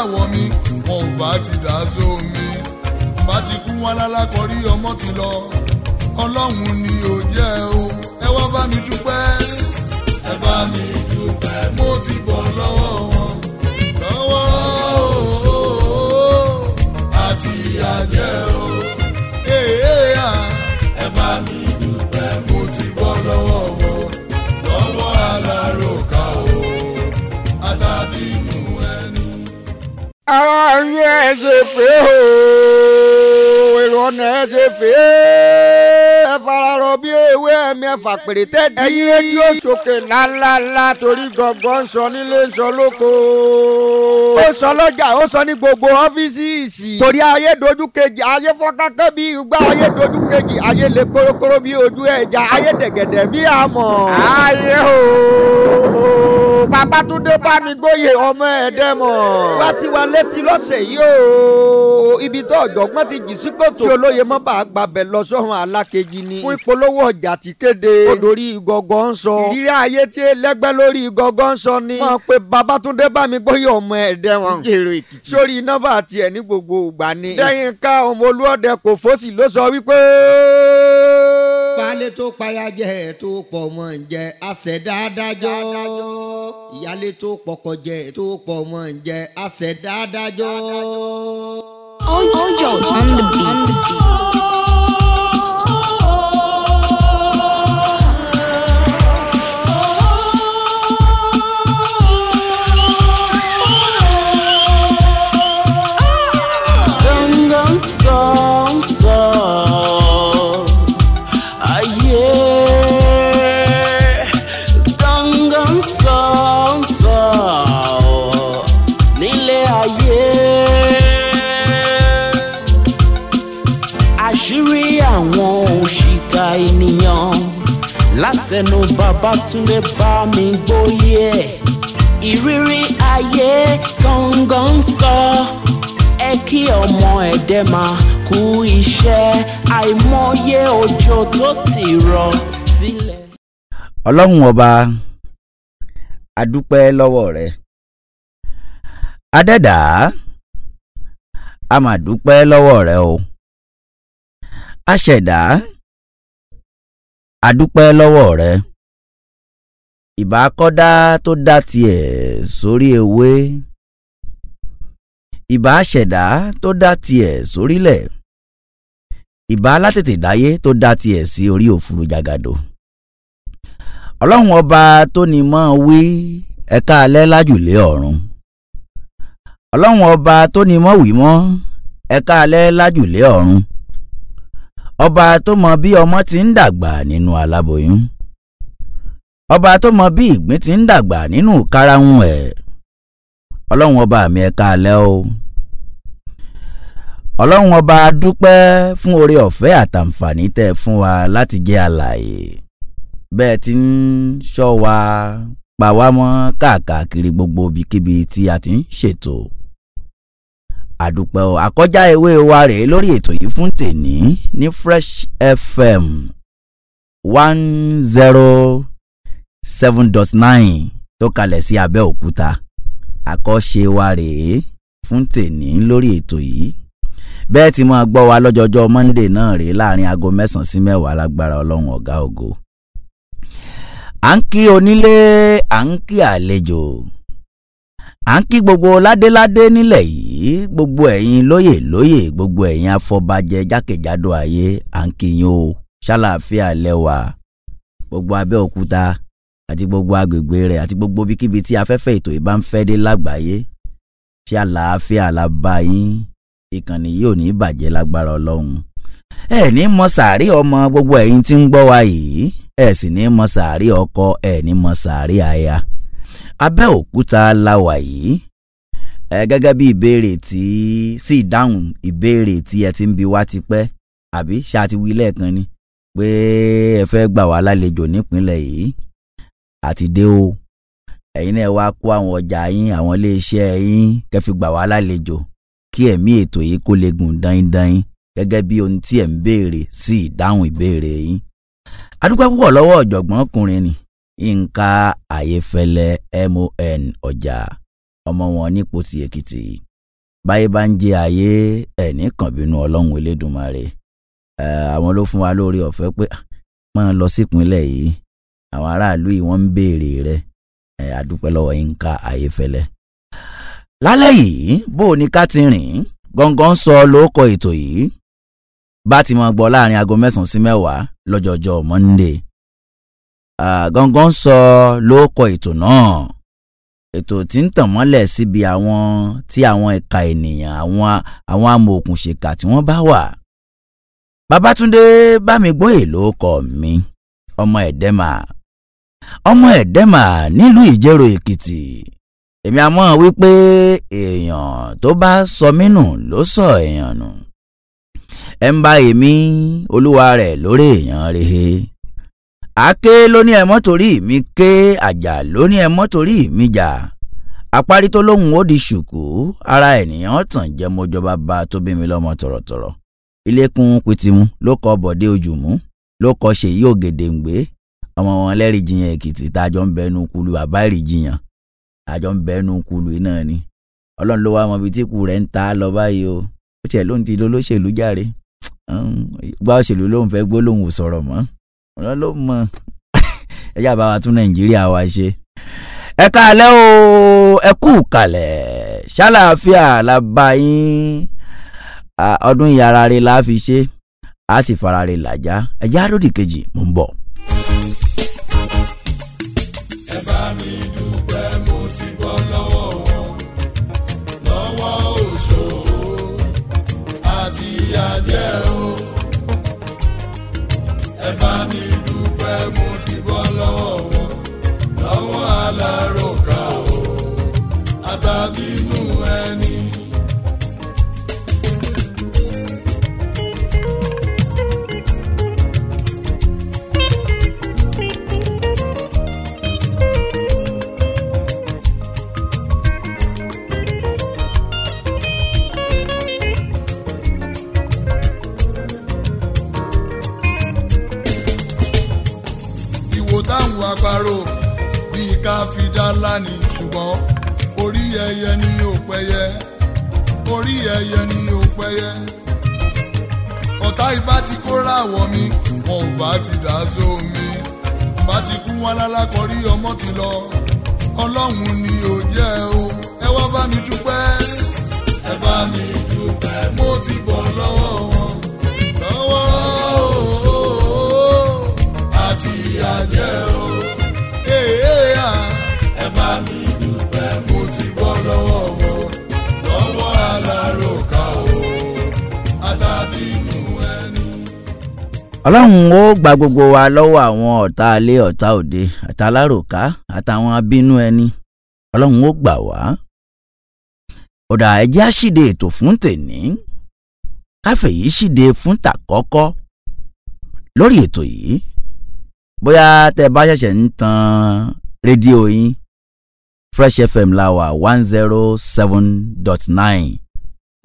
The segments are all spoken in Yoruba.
ti kóra wọ̀ mi wọn ò bá ti dà sómi. Bá ti kú wọn lálákọ̀ọ́rí ọmọ ti lọ. Ọlọ́run ni ò jẹ́ o. Ẹ wá bá mi dúpẹ́. Ẹ bá mi dúpẹ́ àwọn ayé ẹ ṣe fẹ́ o èrò ọ̀nà ẹ ṣe fẹ́ ẹ fararọ bí ewé ẹ̀mí ẹ̀fà pèrètè dí. ẹyin rédíò sókè lálálá torí gangan ń sọ nílé ń sọ lóko. ó sọ lọ́jà ó sọ ní gbogbo ọ́fíìsì. torí ayé dojú kejì ayé fọ́nkákẹ́ bí igbá ayé dojú kejì ayé lè kórókóró bí ojú ẹja ayé dẹ̀gẹ̀dẹ̀ bí àmọ̀. ayé o babatunde bámigbóye ọmọ ẹ̀dẹ́mọ̀. wá sí wa létí lọ́sẹ̀ yìí o ibi tó ọ̀jọ̀gbọ́n ti jì sí kòtò. kí olóye mọ́ bá gbàbẹ̀ lọ sọ́run alákejì ni. fún ìpolówó ọjà ti kéde. olórí gọ́gọ́ ń sọ. ìrírí ayé tí ẹlẹ́gbẹ́ lórí gọ́gọ́ ń sọ ni. wọ́n pe babatunde bámigbóye ọmọ ẹ̀dẹ́mọ̀. jèrò èkìtì. sórí nọ́mbà tiẹ̀ ní gbogbo ìgbà ni. lẹ́yìn ká ọmọ olúọdẹ kò fọ́sì ló sọ wípé. Baálé tó payájẹ́ tó pọ̀ mọ́ ń jẹ àṣẹ̀dá adájọ́. Ìyálé tó pọkọ jẹ tó pọ̀ mọ́ ń jẹ àṣẹ̀dá adájọ́. Ojo on the beat. Babátúndé bá mi gbóyè Ìrírí ayé gangan sọ. Ẹ kí ọmọ ẹ̀dẹ́ máa kú iṣẹ́. Àìmọye òjò tó ti rọ̀ tilẹ̀. ọlọ́run ọba adúpẹ́ lọ́wọ́ rẹ. Adẹ́dà a mà dúpẹ́ lọ́wọ́ rẹ o. Aṣẹ̀dá adúpẹ́ lọ́wọ́ rẹ ìbá kọ́dá tó dá tiẹ̀ sórí ewé. Ìbá ṣẹ̀dá tó dá tiẹ̀ sórílẹ̀. Ìbá alátètè dáyé tó dá tiẹ̀ sí orí òfurufú jagado ọlọ́run ọba tó ní mọ́ wí ẹ̀ka alẹ́ lájùlé ọ̀run. Ọlọ́run ọba tó ní mọ́ wí mọ́ ẹ̀ka alẹ́ lájùlé ọ̀run. Ọba tó mọ bí ọmọ ti ń dàgbà nínú aláboyún ọba tó mọ bí ìgbín ti ń dàgbà nínú karahun ẹ̀. Ọlọ́run ọba mi ẹ̀ka alẹ́ o. Ọlọ́run ọba dúpẹ́ fún oore ọ̀fẹ́ àtàǹfààní tẹ́ ẹ fún wa láti jẹ́ alààyè. Bẹ́ẹ̀ ti ń ṣọ́ wa pa wá mọ́ káàkiri gbogbo ibikíbi tí a ti ń ṣètò. Àdúpẹ́ o. Àkọjá ewé wa rèé lórí ètò yìí fún tèní ní Fresh FM one zero seven dot nine tó kalẹ̀ sí Abẹ́òkúta. Àkọ́ṣe wa rèé fún tèní lórí ètò yìí. Bẹ́ẹ̀ tí máa gbọ́ wa lọ́jọ́jọ́ Monday náà rèé láàárín aago mẹ́sàn-án sí mẹ́wàá lágbára ọlọ́run ọ̀gá ògo. à ń kí onílé à ń kí àlejò à ń kí gbogbo ládéládé nílẹ̀ yìí gbogbo ẹ̀yin lóyè lóyè gbogbo ẹ̀yin afọbajẹ jákèjádò ayé à ń kí yín o. Ṣàlàáfíà lẹ́wà gbogbo Abẹ́òkúta àti gbogbo agbègbè rẹ̀ àti gbogbo ibikíbi tí afẹ́fẹ́ ètò yìí bá ń fẹ́ dé lágbàáyé. Ṣé àlàáfíà la bá yín? Ìkànnì yìí ò ní bàjẹ́ lágbára ọlọ́run. Ẹ ní mọ sàárì ọmọ gbogbo ẹ̀yin tí ń gbọ́ wa yìí. Ẹ sì ní mọ sàárì ọkọ ẹ ní mọ sàárì aya. Abẹ́òkúta la wà yìí. Ẹ gẹ́gẹ́ bí ìbéèrè tí sí ìdáhùn ìbéèrè tí ẹ ti ń bi wá tipẹ́ àbí ṣáà ti wí lẹ́ẹ̀kan ni pé ẹ fẹ́ gbà wá lálejò nípínlẹ̀ yìí àti dé o. Ẹ̀yin náà wá kó àwọn ọjà yín àwọn iléeṣẹ́ yín kẹ́ fi gbà wá lálejò kí ẹ̀mí ètò yìí kó lè gùn dáindáin gẹ́gẹ́ bí ohun tí ẹ̀ ń béèrè sí ìdáhùn ìbéèrè yín. Adúpẹ́ púpọ̀ lọ́wọ́ ọ̀jọ̀gbọ́n ọkùnrin ni Yínká Ayéfẹ́lẹ́ MON ọjà ọmọ wọn nípò ti Èkìtì. Báyé bá ń jẹ ayé ẹ̀ní kan ọlọ́run elédùnmarè àwọn ló fún wa lórí ọ̀fẹ́ pé máa lọ sípínlẹ̀ yìí àwọn aráàlú yìí wọ́n ń béèrè rẹ. Adúpẹ́ lọ́wọ́ Yínká Ayéfẹ́lẹ́. Lálẹ́ yìí bó o ní ká ti rìn gángan sọ lóókọ ètò yìí. Bá ti máa gbọ́ láàárín aago mẹ́sàn-án sí mẹ́wàá lọ́jọ́jọ́ Monday. Gángan sọ lóókọ ètò náà. Ètò tí ń tàn mọ́lẹ̀ síbi àwọn tí àwọn ẹ̀ka ènìyàn àwọn àwọn amòòkùnṣèkà tí wọ́n bá wà. Babátúndé Bámigbóyè ló kọ mi ọmọ ẹ̀dẹ́mà ọmọ ẹ̀dẹ́mà nílùú Ìjẹ̀rò Èkìtì. Èmi àmọ́ wípé èèyàn tó bá sọ mí nù ló sọ èèyàn nù. Ẹ̀ ń bá èmi olúwa rẹ̀ lórí èèyàn rehe. Àáké ló ní ẹ mọ́ torí mi ké àjà ló ní ẹ mọ́ torí mi jà. Àparí tó lóhùn ó di ṣùkú ara ènìyàn tàn jẹ́ mọ́jọba bá tó bí mi lọ́mọ tọ̀rọ̀tọ̀rọ̀. Ilékun pitimu ló kọ bọ̀dé ojúmú ló kọ ṣèyí ògèdèǹgbé ọmọ wọn lẹ́rìí jiyàn èkìtì tájọ́ ń bẹnu kulu bàbá ìrì jiyàn àjọ ń bẹnu kulu iná ni. Ọlọ́run ló wá mọ ibi tí kù rẹ̀ ń ta lọ báyìí o. Ó tiẹ̀ lóun ti lólóṣèlú járe. Gbá òṣèlú lóun fẹ́ gbólóhùn sọ̀rọ̀ mọ́. Ọ̀rọ̀ ló mọ. Ẹjá bá wa tún nàìjíríà wa ṣe. ẹ káalẹ́ o ẹ kú kalẹ̀ ṣàlàáfíà la yín. Ọdún ìyára rẹ la fi ṣe. A sì fara rẹ làjá ẹjá lódì kejì mò ń bọ̀. Àti àjẹ́ o. Ẹ bá mi dúpẹ́ mo ọlọ́run ó gba gbogbo wa lọ́wọ́ àwọn ọ̀tá alé ọ̀tá òde àtàláròká àtàwọn abínú ẹni. Ọlọ́run ó gbà wá. ọ̀dà ẹ̀jẹ̀ á ṣíde ètò fún tèní. Káfẹ̀ yìí ṣíde fún tàkọ́kọ́. Lórí ètò yìí bóyá tẹ bá ṣẹ̀ṣẹ̀ ń tan rédíò yín Fresh FM la wà one zero seven dot nine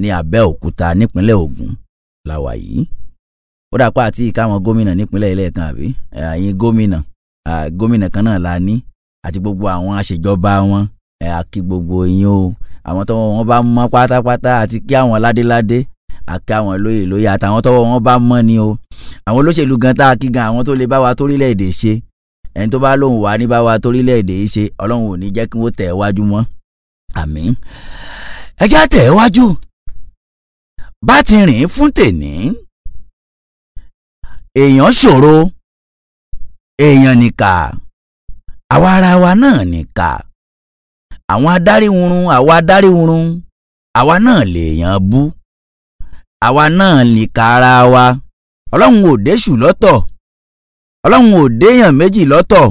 ní Abẹ́òkúta nípínlẹ̀ Ògùn la yìí ó dàpọ̀ àti ìkáwọn gómìnà nípínlẹ̀ ilé kan àbí? Ẹ̀yin gómìnà gómìnà kan náà la ní àti gbogbo àwọn àṣejọba wọn. Àkí gbogbo yín o. Àwọn tọ́wọ́ wọn bá mọ́ pátápátá àti kí àwọn ládéládé àkí àwọn lóyè lóyè àtàwọn tọ́wọ́ wọn bá mọ́ ni o. Àwọn olóṣèlú gan tá a kí gan àwọn tó lè bá wa torílẹ̀-èdè ṣe. Ẹni tó bá lóun wà ní bá wa torílẹ̀-èdè ṣe ọlọ́run ò ní jẹ́ kí wọ́n tẹ̀ wájú mọ́. Àmín. Ẹ já tẹ̀ wájú. Bá ti rìn fún tèní èèyàn ṣòro èèyàn nìkà àwa ara wa náà nìkà. Àwọn adáríhurun àwa adáríhurun àwa náà lèèyàn bú. Àwa náà nìkà ara wa. Ọlọ́run ò déṣù lọ́tọ̀. Ọlọ́run ò déèyàn méjì lọ́tọ̀.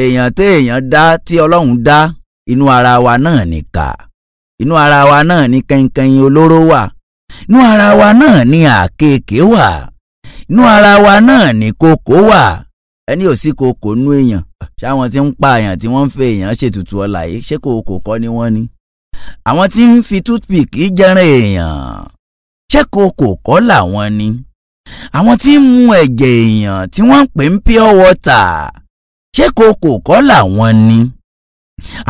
Èèyàn tẹ́ èèyàn dá tí ọlọ́run dá inú ara wa náà nìkà. Inú ara wa náà ní kẹ́ńkẹ́yìn olóró wà. Inú ara wa náà ní àkekèé wà inú ara wa náà ní kòkó wà. Ẹni ò sí kòkó nú èèyàn. Ṣáwọn tí ń pa èèyàn tí wọ́n ń fẹ́ èèyàn ṣètùtù ọ̀la yìí? Ṣé kòkó kọ́ ni wọ́n ní àwọn tí ń fi toothpick jẹran èèyàn. Ṣé kòkò kọ́ làwọn ni? Àwọn tí ń mu ẹ̀jẹ̀ èèyàn tí wọ́n ń pè ń pure water. Ṣé kòkò kọ́ làwọn ni?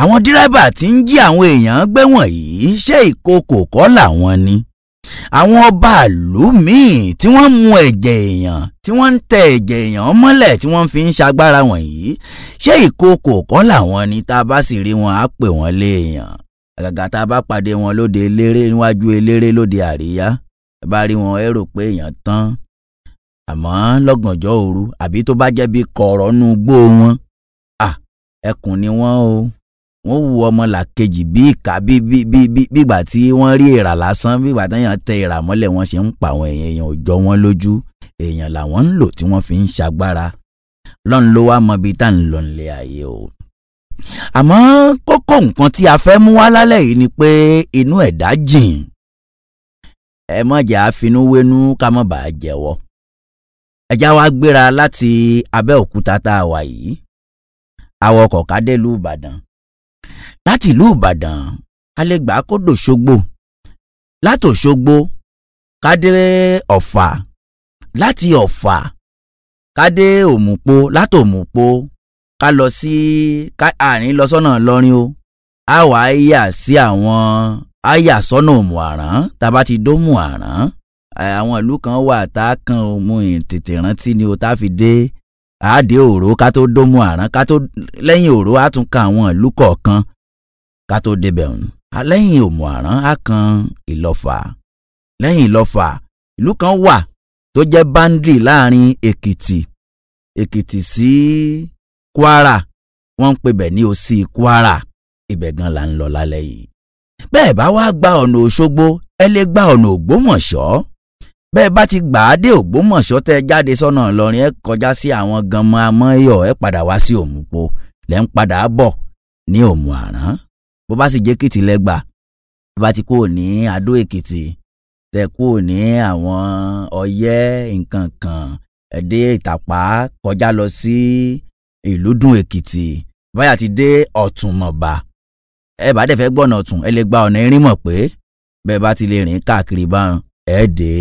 Àwọn dírẹ́bà tí ń jí àwọn èèyàn gbé wọ̀nyí. Ṣé ìkòkò kọ́ làwọn ni àwọn ọba ìlú míì tí wọ́n mu ẹ̀jẹ̀ èèyàn tí wọ́n ń tẹ ẹ̀jẹ̀ èèyàn mọ́lẹ̀ tí wọ́n fi ń ṣagbára wọ̀nyí ṣé ìkòkò kọ́ làwọn ni tá a bá sì rí wọn á pè wọ́n léèyàn àgàgà tá a bá pàdé wọn lóde eléré níwájú eléré lóde àríyá ẹ bá rí wọn ẹ rò pé èèyàn tán. Àmọ́ lọ́gànjọ́ òru àbí tó bá jẹ́ bí kọ̀ọ̀rọ̀ nú gbó wọn ẹkùn ni wọ́n o wọ́n wu ọmọ làkejì bí ìka bí bí bí bí bígbà tí wọ́n rí èèrà lásán bígbà téèyàn tẹ èèrà mọ́lẹ̀ wọ́n ṣe ń pa àwọn èèyàn èèyàn ò jọ wọ́n lójú. Èèyàn làwọn ń lò tí wọ́n fi ń ṣagbára. Lọ́n ló wá mọ ibi tá à ń lọ nílé ayé o. àmọ́ kókó nǹkan tí a fẹ́ mú wá lálẹ́ yìí ni pé inú ẹ̀dá jìn. Ẹ mọ̀jà àfinúwénú ká mọ̀ bàá jẹ́wọ́. Ẹja wa gbéra láti Abẹ́òkúta tá a wà yìí. Awọkọ̀ ká dé ìlú Ìbàdàn láti ìlú Ìbàdàn a lè gbà kó dòṣogbo láti Òṣogbo ká dé Ọ̀fà. Láti Ọ̀fà ká dé Òmùpo láti Òmùpo ká lọ sí àárín lọ sọ́nà Ìlọrin o. A wà á yà sí àwọn a yà sọ́nà Òmù-àrán tá a bá ti dómù àrán àwọn ìlú kan wà tá a kan mú tètè rántí ni o tá a fi dé. Àádé òró ká tó dómù àrán ká tó lẹ́yìn òró á tún ka àwọn ìlú kọ̀ọ̀kan ká tó débẹ̀ ọ̀hún. lẹ́yìn òmù àrán á kan ìlọ́fà. Lẹ́yìn ìlọ́fà ìlú kan wà tó jẹ́ báńdì láàárín èkìtì èkìtì sí kwara. Wọ́n ń pè bẹ̀ ní òsì kwara. Ibẹ̀ gan la ń lọ lálẹ́ yìí. bẹ́ẹ̀ bá wá gba ọ̀nà òṣogbo ẹ lè gba ọ̀nà ògbómọ̀ṣọ́. Bẹ́ẹ̀ bá ti gbà á dé ògbómọ̀ṣọ́ tẹ́ jáde sọ́nà ìlọrin ẹ kọjá sí àwọn ganmọ amọ́yọ̀ ẹ padà wá sí òmùpo. Lẹ́ ń padà bọ̀ ní òmù bó bá sì jẹ́ èkìtì lẹ́gbà bó bá ti kú ní adó èkìtì tẹ́ kú ní àwọn ọyẹ́ nǹkan kan ẹ̀dẹ́ ìtàpá kọjá lọ sí ìlúdùn èkìtì báyà ti dé ọ̀túnmọ̀bà ẹ bá dẹ̀ fẹ́ gbọ́nà ọ̀tún ẹ lè gba ọ̀nà irinmọ̀ pé bẹ́ẹ̀ bá ti lè rìn káàkiri báwọn ẹ̀ dé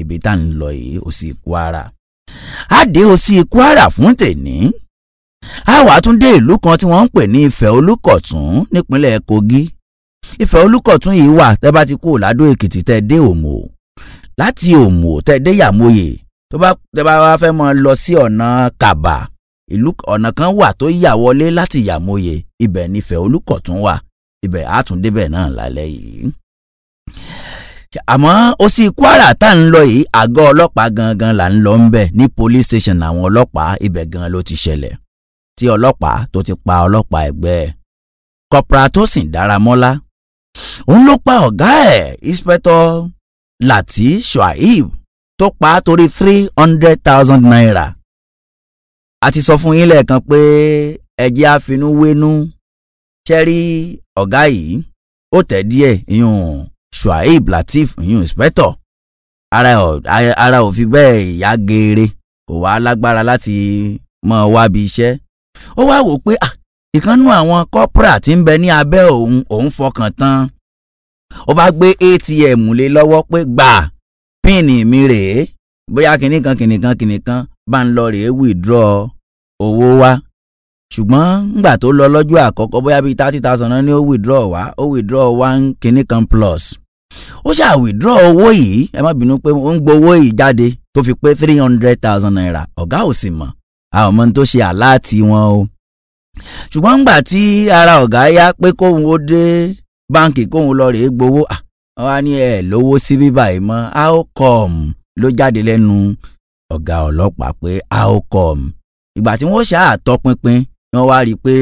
ibi tá à ń lọ yìí òsì kwara á dé òsì kwara fún tèní wàá tún dé ìlú kan tí wọ́n ń pè ní ìfẹ́ olúkọ̀tún nípínlẹ̀ kogi. Ìfẹ́ olúkọ̀tún yìí wà tẹ́ bá ti kú ládó èkìtì tẹ́ dé òmò láti òmò tẹ́ dé yàmóye tó bá tẹ́ bá wá fẹ́ mọ lọ sí ọ̀nà kàbà ìlú ọ̀nà kan wà tó yà wọlé láti yàmóye ibẹ̀ nífẹ̀ olúkọ̀tún wà. Ibẹ̀ á tún débẹ̀ náà lálẹ́ yìí. Àmọ́ ó sì kwara tá à ń lọ yìí àgọ́ ọlọ́pàá gangan là ń lọ ń bẹ̀ ní police station àwọn ọlọ́pàá ibẹ̀ gan ló ti ṣẹlẹ̀ tí ọlọ́pàá tó ti pa ọlọ́pàá ẹgbẹ́ ẹ̀. Corporal Tósìn Dáramọ́lá òun ló pa ọ̀gá ẹ̀ inspector Láti Shuaib tó pa á torí three hundred thousand naira. A ti sọ fún yín lẹ́ẹ̀kan pé ẹjẹ́ àfinúwénú ṣẹ́rí ọ̀gá yìí? Ó tẹ̀ díẹ̀ ìyún Shuaib Lateef ìyún inspector. Ara ò fi bẹ́ẹ̀ ìyá geere. Kò wá lágbára láti mọ wábi iṣẹ́ ó wá wò pé ìkànnú àwọn corporal tí ń bẹ ní abẹ́ òun òun fọkàn tán. Ó bá gbé ATM lé lọ́wọ́ pé gbà píìnì mi rèé. Bóyá kìnnìkan kìnnìkan kìnnìkan bá ń lọ rèé withdraw owó wá. Ṣùgbọ́n ngbà tó lọ lọ́jọ́ àkọ́kọ́ bóyá bíi thirty thousand náà ó withdraw wá ó withdraw one kìnnìkan plus. Ó ṣáà withdraw owó yìí ẹ má bínú pé ó ń gbowó yìí jáde tó fi pé three hundred thousand naira. Ọ̀gá ò sì mọ̀ àwọn ọmọ tó ṣe àláàtì wọn o. Ṣùgbọ́n ngbà tí ara ọ̀gá yá pé kóun ó dé báǹkì kóun lọ rèé gbowó wọ́n á ní ẹ̀ lówó sí bíbá yìí mọ́. How come ló jáde lẹ́nu ọ̀gá ọlọ́pàá pé how come ìgbà tí wọ́n ṣáà tọpinpin ni wọ́n wá rí i pé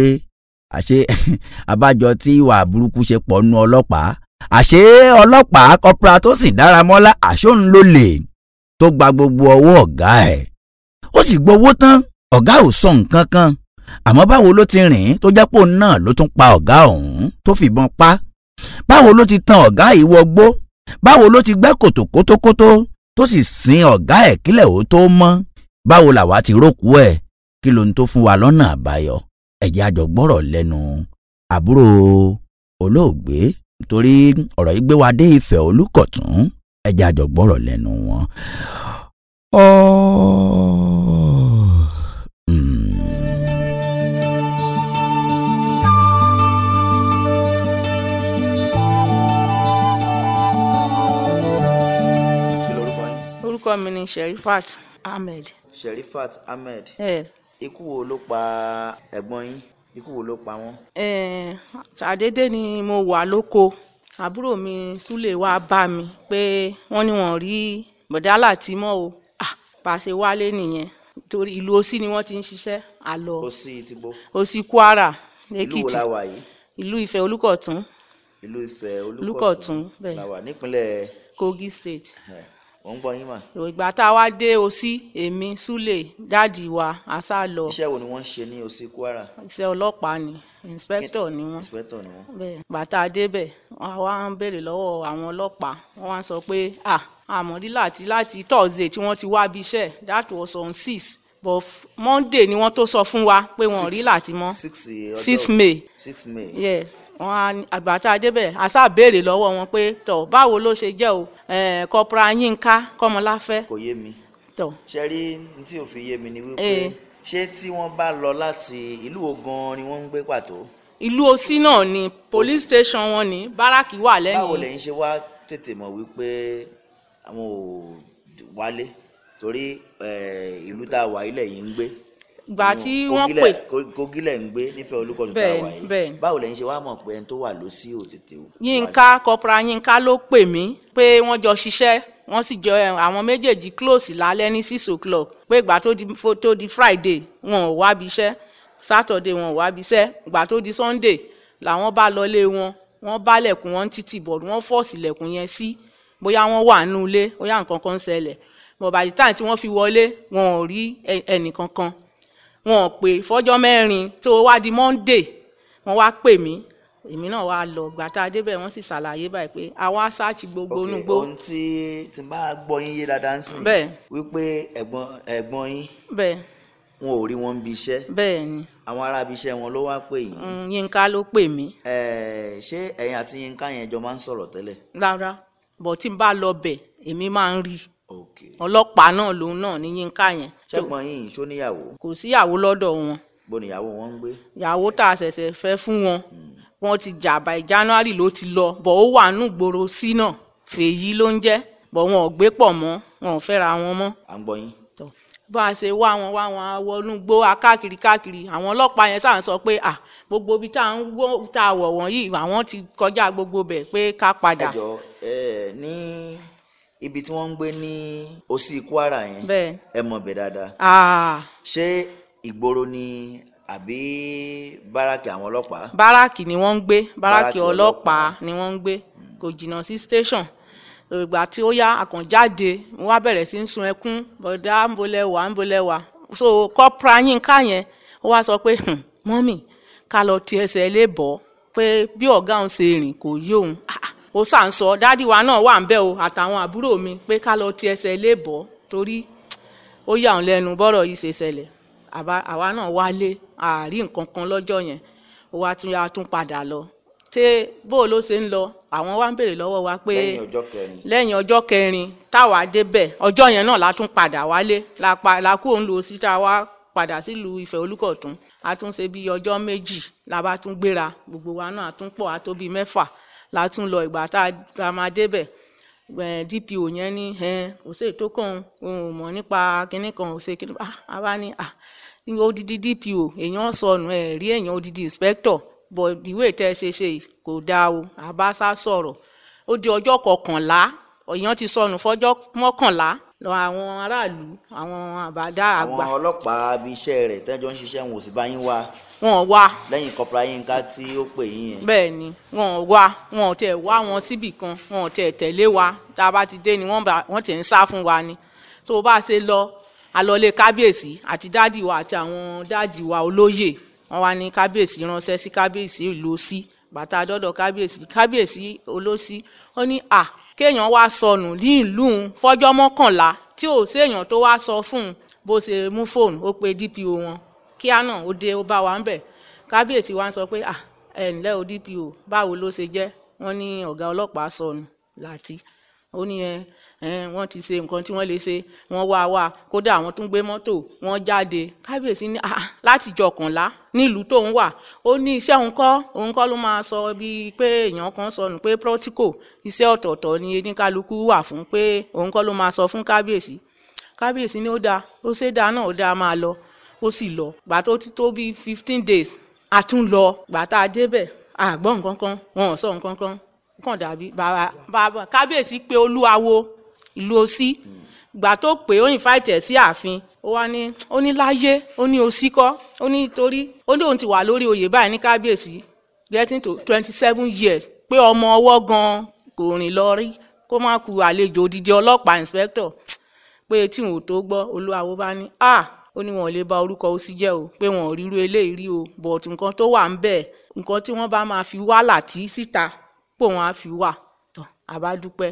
àṣé àbájọ tí ìwà burúkú ṣe pọ̀ nú ọlọ́pàá àṣé ọlọ́pàá corporal Tósìn Dáramọ́lá àṣóun ló lè tó gba gbogbo ọwọ́ ọ̀gá ẹ̀? Ó sì gbowó tán ọ̀gá ò sọ nǹkan kan. Àmọ́ báwo ló ti rìn tó jẹ́ pò náà ló tún pa ọ̀gá ọ̀hún tó fìbọn pa? Báwo ló ti tan ọ̀gá yìí wọgbó báwo ló ti gbẹ́ kòtò kótókótó tó sì sin ọ̀gá ẹ̀ kílẹ̀ ó tó mọ́? Báwo làwa ti rókú ẹ̀? Kí ló ń tó fún wa lọ́nà àbáyọ? Ẹ̀jẹ̀ àjọgbọ́rọ̀ lẹ́nu. Àbúrò olóògbé nítorí ọ̀rọ̀ yìí gbé wa dé Ifẹ̀ Olúkọ̀tún. Ẹjẹ́ àjọgbọ́rọ̀ lẹ́nu wọn. ọ́ orúkọ mi ni sherifat ahmed. Sherifat ahmed. Yes. ikú wo ló pa ẹ̀gbọ́n yín? Ikú wo ló pa wọ́n. eh, ṣàdédé ni mo wà lóko. Àbúrò mi súlè wá bá mi pé wọ́n ní wọ́n rí bọ̀dá láti mọ́ o. Ah, bá a ṣe wálé nìyẹn. Torí ìlú òsì ni wọ́n ti ń ṣiṣẹ́ àlọ́ ó sì ti bó òsì kwara ìlú wo la wà yìí? Ìlú ìfẹ́ olùkọ̀tún ìlú Ifẹ̀ Olúkọ̀tún, Olúkọ̀tún la wà. Nípínlẹ̀ kogi state. Ẹ̀, wọ́n ń gbọ́ yín mà. Ìgbà tá a wá dé òsì èmi súlè dáàdì wa àṣà lọ. Iṣẹ́ wo ni wọ́n ń ṣe ní òsì Kwara? Iṣẹ́ ọlọ́pàá ni inspector ni wọ́n. Inspector ni wọ́n. bẹ́ẹ̀ bàtà débẹ̀ wọ́n wá ń béèrè lọ́wọ́ àwọn ọlọ́pàá. Wọ́n ń sọ pé ah àmọ́dí láti láti thursday tí wọ́n ti wá bí iṣẹ́. That was on six. But monday ni wọ́n tó sọ fún wa pé wọ́n rí láti mọ́. Six may. Six may. Yes wọ́n á ní- àgbàtà débẹ̀ àṣà béèrè lọ́wọ́ wọn pé tọ̀ báwo ló ṣe jẹ́ o? Corporal yínká kọ́mọláfẹ́. Kò yé mi. Ṣe rí ní tí ò fi yé mi ni wípé ṣé tí wọ́n bá lọ láti ìlú wo gan ni wọ́n ń gbé pàtó? Ìlú òsì náà ni police station wọn ní báràkì wà báwo lẹ́yìn lẹ́yìn ṣe wá tètè mọ̀ wípé àwọn ò wálé? Torí ìlú tá a wà ilẹ̀ yìí ń gbé ìgbà tí wọ́n pè Kogi lẹ̀ ń gbé nífẹ̀ẹ́ Olúkọ̀tún tá a wà yìí. báwo lẹ́yìn ṣe wá mọ̀ pé ẹni tó wà ló sí òtètè o yínká corporal yínká ló pè mí pé wọ́n jọ ṣiṣẹ́. Wọ́n sì jọ eh, àwọn méjèèjì close lálẹ́ ní six o'clock. Pé ìgbà tó di tó di friday wọn ò wábi iṣẹ́. Saturday wọn ò wábi iṣẹ́. Ìgbà tó di sunday làwọn bá lọlé wọn. Wọ́n bá lẹ̀kùn wọn títì bọ̀ wọ́n fọ́ọ̀sì lẹ̀kùn yẹn sí. Bóyá wọ́n wà nínú ilé bóyá nǹkan kan ń ṣẹlẹ̀ the time tí wọ́n fi wọlé wọn ò rí ẹ- ẹnì kankan wọn ò pè fọ́jọ́ mẹ́rin tó wá di monday. Wọ́n wá pè mí. Èmi náà wá lọ. Gbàtà débẹ̀ wọ́n sì ṣàlàyé báyìí pé àwa sáàchì gbogbo ok onúgbó ohun tí tí bá gbọ́ yín yé dáadáa ń sìn Bẹ́ẹ̀. wípé ẹ̀gbọ́n ẹ̀gbọ́n yín bẹ́ẹ̀. wọn ò rí wọn bí iṣẹ́. Bẹ́ẹ̀ ni. Àwọn ará ibi iṣẹ́ wọn ló wá pè yín. Mm, yínká ló pè mí. Eh, ṣé ẹ̀yin àti Yínká yẹn jọ máa ń sọ̀rọ̀ tẹ́lẹ̀? Rárá. Bọ̀ tí n bá lọ bẹ̀ èmi máa ń rí ok ọlọ́pàá náà lòun náà ní yínká yẹn. Ṣẹ́gbọ́n yín ṣó níyàwó kò síyàwó lọ́dọ̀ wọn. Bó níyàwó wọn ń gbé? Ìyàwó tá a ṣẹ̀ṣẹ̀ fẹ́ fún wọn. Wọ́n ti jà by january ló ti lọ bọ̀ ó wà nù gbòòrò sí náà. Fèyí ló ń jẹ́ bọ̀ wọn ò gbé pọ̀ mọ́ wọn ò fẹ́ra wọn mọ́. À ń gbọ́ yín. Bá a ṣe wá wọn wá wọn wọnú gbó a káàkiri káàkiri. Àwọn ọlọ́pàá yẹn sáà ń sọ pé à gbogbo ibi tá à ń wọ tá a wọ̀ wọ̀nyí àwọn ti kọjá gbogbo bẹ̀ pé ká padà. Ẹjọ ẹ ní ibi tí wọ́n ń gbé ní òsì Kwara yẹn. Ẹ mọ̀ bẹ̀ dáadáa. Ah. Ṣé ìgboro ni àbí báràkì àwọn ọlọ́pàá? Báràkì ni wọ́n ń gbé. Báràkì ọlọ́pàá ni wọ́n ń gbé. Kò jìnnà sí station. Ìgbà tí ó yá àkànjáde mo wá bẹ̀rẹ̀ sí sun ẹkún. Bọ̀dá ń bolẹ̀ wá ń bolẹ̀ wá so corporal Yínká yẹn ó wá sọ pé "Hmm, mọ́mì ká lọ ti ẹsẹ̀ lé bọ́. Pé bí ọ̀gá òun ṣe rìn kò yé òun Ó sà ń sọ dádì wa náà wà ń bẹ̀ o àtàwọn àbúrò mi pé ká lọ ti ẹsẹ̀ lé bọ́ torí ó yà òun lẹ́nu bọ́rọ̀ yìí ṣe ṣẹlẹ̀. Àwa náà wálé àárí nǹkan kan lọ́jọ́ yẹn. Ó wá tún yá tún padà lọ. Ṣé bó ló ṣe ń lọ? Àwọn wá ń béèrè lọ́wọ́ wa pé lẹ́yìn ọjọ́ kẹrin. Táwa débẹ̀ ọjọ́ yẹn náà la tún padà wálé. La kú òun lò sí tá a wá padà sílùú Ifẹ̀ Olúkọ̀tún. A tún ṣe bí ọjọ́ méjì la bá tún gbéra. Gbogbo wa náà a tún pọ̀ a tó bí mẹ́fà la tún lọ ìgbà tá a- máa débẹ̀. DPO yẹn ní kò sí ètò kan òun ò mọ̀ nípa kinní kan ò sí kinní ah a bá ní odidi DPO èèyàn sọnù ẹ rí èèyàn odidi inspector but ìwé tẹ́ ẹ ṣe ṣe kò dáa o. Àbáṣá sọ̀rọ̀. Ó di ọjọ́ kọkànlá èèyàn ti sọnù fọjọ́ mọ́kànlá. Àwọn aráàlú àwọn àbádá àwọn àgbà ọlọ́pàá ibi iṣẹ́ rẹ̀ ń ṣiṣẹ́ wọn ò sì bá yín wá wọn wá. Lẹ́yìn kọ́pra Yínká tí ó pè yín yẹn. Bẹ́ẹ̀ ni wọn wá. Wọn tẹ̀ wá wọn síbì kan. Wọn tẹ̀ tẹ̀lé wa. Tá a bá ti dé ni wọ́n ti ń sá fún wa ni. Tó o bá ṣe lọ alọ́lé kábíyèsí àti dádì wa àti àwọn dádì wa olóyè. Wọ́n wá ní kábíyèsí ránṣẹ́ sí kábíyèsí ìlú sí bàtà dọ́dọ̀ kábíyèsí kábíyèsí olósí. Ó ní à kéèyàn wá sọnù ní ìlú fọ́jọ́ mọ́kànlá tí ò séèyàn tó wá sọ fún un bó ṣe mú fóònù. Ó pe DPO wọn kíá náà ó dé ó bá wa ń bẹ̀. Kábíyèsí wa ń sọ pé à ẹ ǹlẹ́ o DPO báwo ló ṣe jẹ́? Wọ́n ní ọ̀gá ọlọ́pàá sọnù láti. Ó ní ẹ wọ́n ti ṣe nǹkan tí wọ́n lè ṣe. Wọ́n wá wá kódà àwọn tún gbé mọ́tò wọ́n jáde. Kábíyèsí ní "Ah, láti jọkànlá nílùú tóun wà. Ó ní iṣẹ́ òun kọ́ òun kọ́ ló máa sọ bíi pé èèyàn kan sọnù pé prọ́tíkò iṣẹ́ ọ̀tọ̀ọ̀tọ̀ ni oníkálukú wà fún pé òun kọ́ ló máa sọ fún kábíyèsí. Kábíyèsí ní ó dáa ó ṣe dáa náà ó dáa máa lọ ó sì lọ. Gbà tó ti tó bíi fifteen days a tún lọ. Gbà tá a débẹ̀ àgbọ̀ nǹkan kan wọn ò sọ nǹkan kan. Kàn dàbí bàbá bàbá kábíyèsí pé olúwawo ìlú òsì. Gbà tó pé ó invite ẹ̀ sí ààfin. Ó wá ní ó ní láyé ó ní òsì kọ́. Ó ní torí ó ní òun ti wà lórí oyè báyìí ní kábíyèsí getting to twenty seven years pé ọmọ ọwọ́ gan kò rìn lọ rí. Kó má ku àlejò odidi ọlọ́pàá inspector. Pé tí wọn ò tó gbọ́ olúwawo bá ní à ó ní wọn ò lè ba orúkọ òsì jẹ́ o pé wọn ò ríru eléyìí rí o but nǹkan tó wà ń bẹ̀ nǹkan tí wọ́n bá máa fi wá làtí síta pò wọ́n á fi wà tán àbádúpẹ́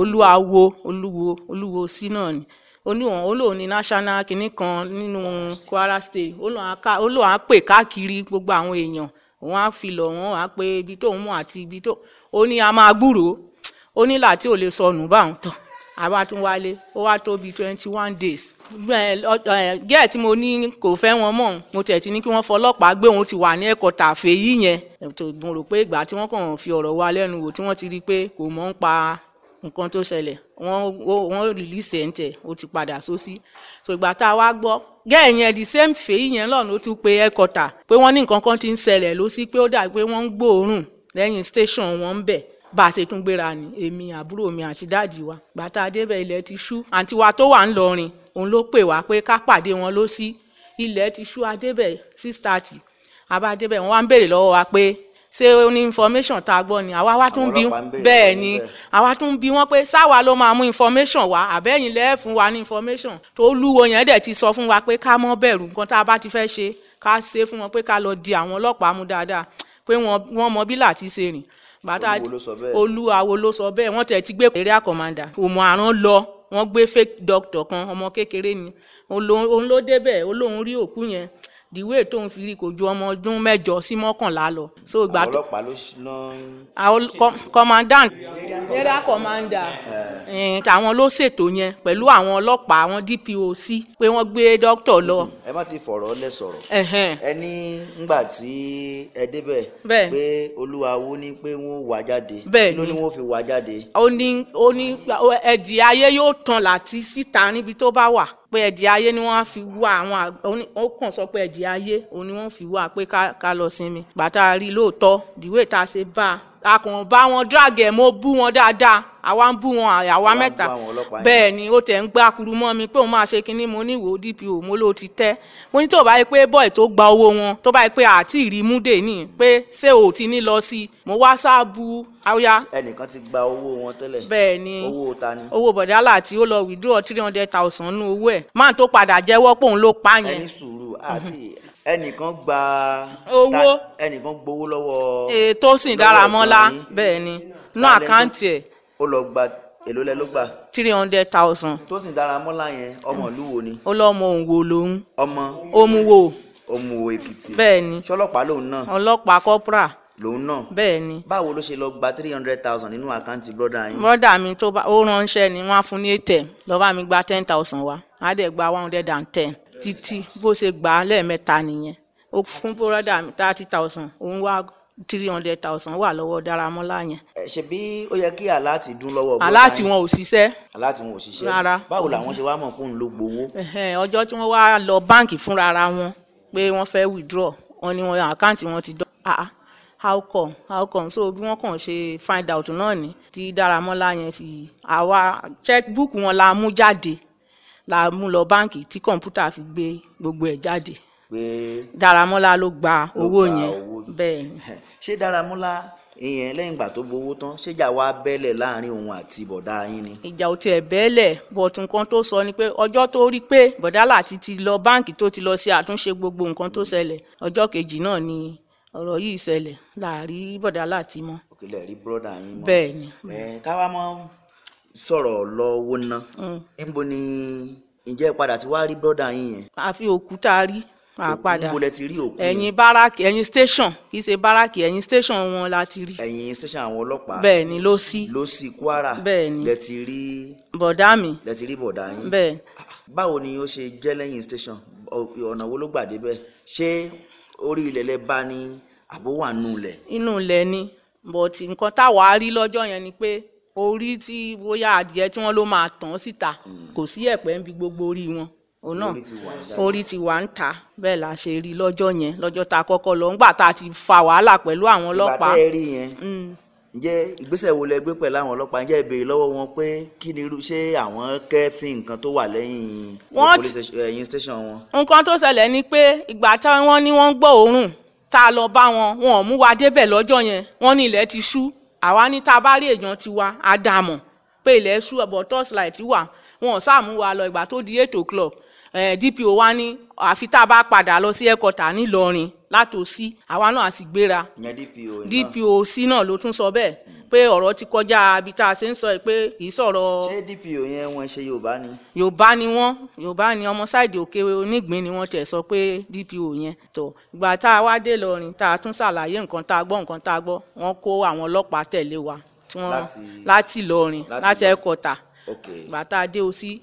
olúwawo olúwo olúwo sí náà ni. Oníwọ̀n olóòn ní national kinní kan nínú kwara state. Olóòn á pè káàkiri gbogbo àwọn èèyàn. Òun á fi lọ̀ wọ́n á pé ibi tóun mọ̀ àti ibi tó ó ní a máa gbúròó. Ó ní láti ò lè sọnù báwọn tán àbá tún wálé ó wá tó bíi twenty one days gẹ́ẹ̀ tí mo ní kò fẹ́ wọn mọ̀ mo tẹ̀ ti ní kí wọ́n fọlọ́pàá gbé òun ti wà ní ẹ̀kọ́ tàfé yìí yẹn. Mo rò pé ìgbà tí wọ́n kàn fi ọ̀rọ̀ wa lẹ́nu wò tí wọ́n ti rí i pé kò mọ̀ ń pa nǹkan tó ṣẹlẹ̀ wọ́n rìlíìsì ẹ̀ ó ti padà sósì so ìgbà tá a wá gbọ́ gẹ́ẹ̀ yẹn the same fèyí yẹn lọ́nà ó tún pe ẹ̀kọ́tà pé wọ́n ní nǹkan kan ti ń ṣẹlẹ̀ ló sí pé ó dà pé wọ́n ń gbóòórùn lẹ́yìn station wọn ń bẹ̀ bá a ṣe tún gbéra ni èmi àbúrò mi àti dáàdì wa gbàtà débẹ̀ ilẹ̀ ti ṣú. Àǹtí wa tó wà ńlọrin òun ló pè wá pé ká pàdé wọn ló sí ilẹ̀ ti ṣú adébẹ̀ six thirty. Abádébẹ̀ wọn wá ń béèrè lọ́wọ́ wa pé ṣé ó ní information tá a gbọ́ ni? Àwa wá tún bí ń bẹ́ẹ̀ ni àwa tún bí wọ́n pé sáwa ló máa mú information wá? Àbẹ́yìn lẹ́ẹ̀ fún wa ní information. Tó lúwo yẹn dẹ̀ ti sọ fún wa pé ká mọ́ bẹ̀rù nǹkan tá a bá ti fẹ́ ṣe. Ká ṣe fún wọn pé ká lọ di àwọn ọlọ́pàá mú dáadáa. Pé wọ́n mọ bí láti ṣe rìn bàtà olúwawo ló sọ bẹ́ẹ̀. Wọ́n tẹ̀ ti gbé area commander òmò àrùn lọ. Wọ́n gbé fake doctor kan. Ọmọ kékeré ni. Òun ló- débẹ̀ ó lóun rí òkú yẹn dìwé tóun fi rí kò ju ọmọ ọdún mẹ́jọ sí mọ́kànlá lọ. So ìgbà àwọn tó ọlọ́pàá ló ń àwọn com- commandant area commander eh, tàwọn ló ṣètò yẹn pẹ̀lú àwọn ọlọ́pàá àwọn dpoc pé wọ́n gbé dókítà lọ. Ẹ má ti fọ̀rọ̀ lẹ̀ sọ̀rọ̀. Ẹ ní ngbà tí ẹ débẹ̀ pé olúwawo ní pé wọ́n wà jáde? Kí ló ni. ní wọ́n fi wà jáde? Ó ní ó ní ẹ̀dì ayé yóò tàn láti síta níbi tó bá wà pé ẹ̀dì ayé ni wọ́n á fi wá àwọn ó kàn sọ pé ẹ̀dì ayé òun ni wọ́n fi wá pé ká lọ sinmi. Gbàtà rí lóòótọ́ dìwé tá ṣe bá a a kàn bá wọn drag ẹ̀ mo bú wọn dáadáa. Àwa ń bú wọn àwa mẹ́ta. bẹ́ẹ̀ ni ó tẹ̀ ń gbá kuru mọ́ mi pé òun máa ṣe kinní mo ní ìwò dpo mo ló ti tẹ́. Mo ní tó bá yẹ pé bọ́ọ̀ tó gba owó wọn tó bá yẹ pé àti ìrí múdè ní pé ṣé o ti ní lọ sí? I mo wá sáàbù àwòyá ẹnìkan ti gba owó wọn tẹ́lẹ̀. Bẹ́ẹ̀ ni. Owó ta ni? Owó bọ̀dálà tí ó lọ withdraw three hundred thousand nú owó ẹ̀. Máà tó padà jẹ́wọ́ pé òun ló pa yẹn. Ẹni sùúrù àti ẹnìkan gba Owó. ẹnìkan gbowó lọ́wọ́ èè tó sì lọ́wọ́ dára mọ́lá. ọ̀gbọ́n yín. bẹ́ẹ̀ ni tó- àkáǹtì ẹ̀. ó lọ gba èló lẹ ló gbà three hundred thousand. Tó sì dára mọ́lá yẹn ọmọ ìlú wo ni? Ó lọ́mọ òun wò lòun. Ọmọ? Ó mú wò ọmọ èkìtì. Bẹ́ẹ̀ ni ṣọlọ́pàá lòun náà. Ọlọ́pàá corporal. Lòun náà. Bẹ́ẹ̀ ni báwo ló ṣe lọ gba three hundred thousand nínú àkáǹtì brọ́dà yín? Bọ́dà mi tó bá ó ránṣẹ́ ni wọ́n á fún ní atm lọ́ba mi gba ten thousand wá. Á dẹ̀ gba one hundred and ten títí bó ṣe gbà á lẹ́ẹ̀mẹ́ta nìyẹn. Ó fún bọ́dà mi thirty thousand òun wá three hundred thousand wà lọ́wọ́ dáramọ́lá yẹn. Ẹ, ṣebí ó yẹ kí aláàtì dún lọ́wọ́ brọ́dà aláàtì yín. wọn ò ṣiṣẹ́. Aláàtì wọn ò ṣiṣẹ́. Rárá. báwo làwọn ṣe wá mọ̀ pé òun ló gbowó? Ọjọ́ tí wọ́n wá lọ báǹkì fúnra ara wọn pé wọ́n fẹ́ withdraw wọn ni wọn àkáǹtì wọn ti dán. Ah ah, how come? How come? So bí wọ́n kàn ṣe find out náà ni tí dáramọ́lá yẹn fi àwa checkbook wọn la mú jáde la mú lọ báǹkì tí kọ̀ǹpútà fi gbé gbogbo ẹ̀ jáde. Pé dáramọ́lá ló gba owó yẹn. bẹ́ẹ̀ ni. Ṣé dáramọ́lá ìyẹn lẹ́yìn ìgbà tó gbowó tán ṣéjà wá bẹ́lẹ̀ láàárín òun àti bọ̀dá yín ni? Ìjà ò tiẹ̀ bẹ́ẹ̀lẹ̀ bọ̀tún nǹkan tó sọ ni pé ọjọ́ tó rí pé bọ̀dálà ti ti lọ báǹkì tó ti lọ ṣe àtúnṣe gbogbo nǹkan tó ṣẹlẹ̀ ọjọ́ kejì náà ni ọ̀rọ̀ yìí ṣẹlẹ̀. Láàrí bọ̀dálà ti mọ́. Òkèlè rí bọ́dà yín mọ́. Bẹ́ẹ̀ ni. Ká wá mọ́ sọ̀rọ̀ lọ owó ná. Níbo ni ǹjẹ́ padà tí wàá rí bọ́dà yín yẹn? Àfi òkúta rí a òkú lẹ ti rí òkú yẹn? ẹ̀yìn báràkì ẹ̀yìn station kì í ṣe báràkì ẹ̀yìn station wọn la ti rí. Ẹ̀yìn station àwọn ọlọ́pàá. Bẹ́ẹ̀ ni ló sí ló sì Kwara. Bẹ́ẹ̀ ni. lẹ ti rí bọ̀dá mi. Lẹ ti rí bọ̀dá yín. Bẹ́ẹ̀. Báwo ni ó ṣe jẹ́ lẹ́yìn station? Ọ̀nà wo ló gbà débẹ̀ ṣé orí ilẹ̀ lẹ bá ní àbó wà nù lẹ̀ inú ilẹ̀ ni but nǹkan táwa rí lọ́jọ́ yẹn ni pé orí tí bóyá adìẹ tí wọ́n ló máa tàn síta kò sí ẹ̀pẹ́ ń bi gbogbo orí wọn. Òun náà orí ti wà ń ta. Bẹ́ẹ̀ la ṣe rí lọ́jọ́ yẹn lọ́jọ́ tá a kọ́kọ́ lọ. Ńgbà tá a ti fa wàhálà pẹ̀lú àwọn ìgbà ọlọ́pàá. tẹ́ ẹ rí yẹn Mm. ǹjẹ́ ìgbésẹ̀ wo lẹ gbé pẹ̀lú àwọn ọlọ́pàá? Ǹjẹ́ ẹ béèrè lọ́wọ́ wọn pé kí ni irú ṣé àwọn kẹ́fìn nǹkan tó wà lẹ́yìn Wọ́n police station- ẹ̀yìn station wọn? Nǹkan tó ṣẹlẹ̀ ni pé ìgbà tí wọ́n ní wọ́n ń gbọ́ òórùn tá a lọ bá wọn wọn ò mú wa débẹ̀ lọ́jọ́ yẹn. Wọ́n ní ilẹ̀ ti ṣú àwa ní tá a bá rí èèyàn tiwa á dà mọ̀ pé ilẹ̀ ṣú ọ̀bọ̀ torchlight wà. Wọn ò sáà mú wa lọ ìgbà tó di eight o'clock. Eh, DPO wa ní àfi tá a bá padà lọ sí ẹ̀kọ́tà nílọrin látòsí àwa náà á sì gbéra. DPOC náà ló tún sọ bẹ́ẹ̀ pé ọ̀rọ̀ ti kọjá ibi tá a ṣe ń sọ pé kì í sọ̀rọ̀ ṣé DPO yẹn wọn ṣe Yorùbá ni? Yorùbá ni wọn yorùbá ni ọmọ sáìdì òkè onígbín ni wọn tẹ sọ pé dpo yẹn. Tó ìgbà tá a wá dé lọrin tá a tún ṣàlàyé nǹkan tá a gbọ́ nǹkan tá a gbọ́ wọn kó àwọn ọlọ́pàá tẹ̀lé wa. Láti- láti lọrin láti láti Ìlọrin. ẹ̀kọ́tà. Ok. Ìgbà tá a dé o sí.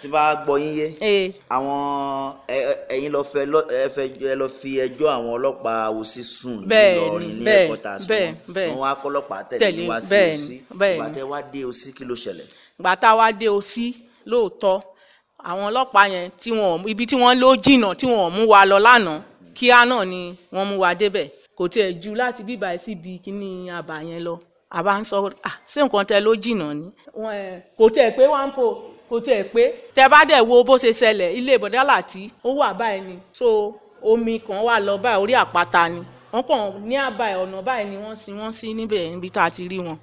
Tí bá gbọ́ yín yé. Àwọn ẹ̀yin lọ fẹ́ lọ ẹ lọ fi ẹjọ́ àwọn ọlọ́pàá òsì sùn Ìlọrin ní bẹ́ẹ̀, ẹ̀kọ́tà sùn wọn. wá kọ́lọ́pàá tẹ̀lé wá sí bẹ́ẹ̀ òsì. ni, bẹ́ẹ̀ ìgbà ni. tẹ́ wá dé òsì kí ló ṣẹlẹ̀? A wá dé o sí lóòótọ́ àwọn ọlọ́pàá yẹn tí wọn ibi tí wọ́n ló jìnnà tí wọ́n mú wa lọ lánàá kíá náà ni wọ́n mú wa débẹ̀. Kò tiẹ̀ ju láti bíbá ẹ̀ síbi kíní àbá yẹn lọ. Àbá ń sọ ah ṣé nǹkan tẹ ló jìnnà ni? Kò tiẹ̀ pé one po kò tiẹ̀ pé. Tẹ bá dẹ̀ wo bó ṣe ṣẹlẹ̀ ilé ìbọ̀dá láti ó wà báyìí ni. So omi kan wà lọ báyìí orí àpáta ni. Wọ́n kàn ní àbá ọ̀nà báyìí ni wọ́n sin wọ́n sí níbẹ̀ níbi tá a ti rí wọn.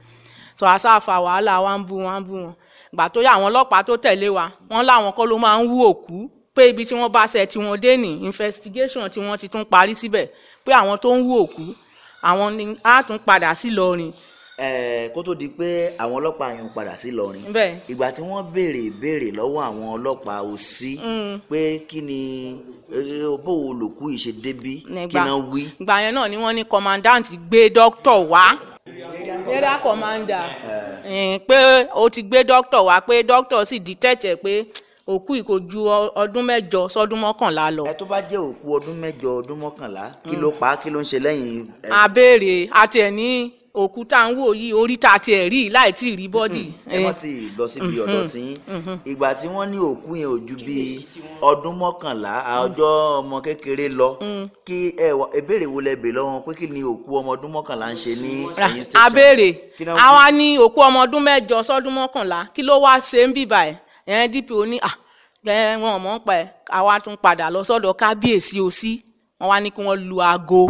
So àṣàfà wàhálà wa ń bú wọn ń bú wọn. Gbà tó yá àwọn ọlọ́pàá tó tẹ̀lé wa wọ́n láwọn kọ́ ló máa ń wú òkú pé ibi tí wọ́n bá ṣe tí wọ́n dé ní investigation tí wọ́n ti tún parí síbẹ̀ pé àwọn tó ń wú òkú àwọn ni á tún padà sí Ìlọrin kó tó di pé àwọn ọlọ́pàá yẹn padà sí Ìlọrin. Ìgbà tí wọ́n béèrè ìbéèrè lọ́wọ́ àwọn ọlọ́pàá òsì Mm. pé kí ni bó o lòkú yìí ṣe débí kí náà wí? Ìgbà yẹn náà ni wọ́n ní commandant gbé doctor wá. Commander. eh, pé ó ti gbé doctor wá pé doctor sì detect ẹ̀ pé òkú yìí kò ju ọdún mẹ́jọ sọ́dún mọ́kànlá lọ. Ẹ tó bá jẹ́ òkú ọdún mẹ́jọ ọdún mọ́kànlá kí ló pa kí ló ń ṣe lẹ́yìn a béèrè àti ẹ̀ ní òkú tá à ń wò yìí orí tá a ti ẹ̀ rí láì tí ì rí bọ́dì ẹ mọ́ ti lọ síbi ọ̀dọ̀ tí ìgbà tí wọ́n ní òkú yẹn ò ju bíi ọdún mọ́kànlá ọjọ́ ọmọ kékeré lọ. Kí ẹ wá ìbéèrè wo lẹ lọ́wọ́ wọn pé kí ni òkú ọmọ ọdún mọ́kànlá ń ṣe ní ẹ̀yìn station? béèrè. Kí náà wí? àwa ní òkú ọmọ ọdún mẹ́jọ sọ́dún mọ́kànlá. Kí ló wá ṣe ń bìbà ẹ̀? Ẹ̀ DPO ní à wọn ò mọ̀ ń pa ẹ̀. Àwa tún padà lọ sọ́dọ̀ kábíyèsí òsì. Wọ́n wá ní kí wọ́n lu aago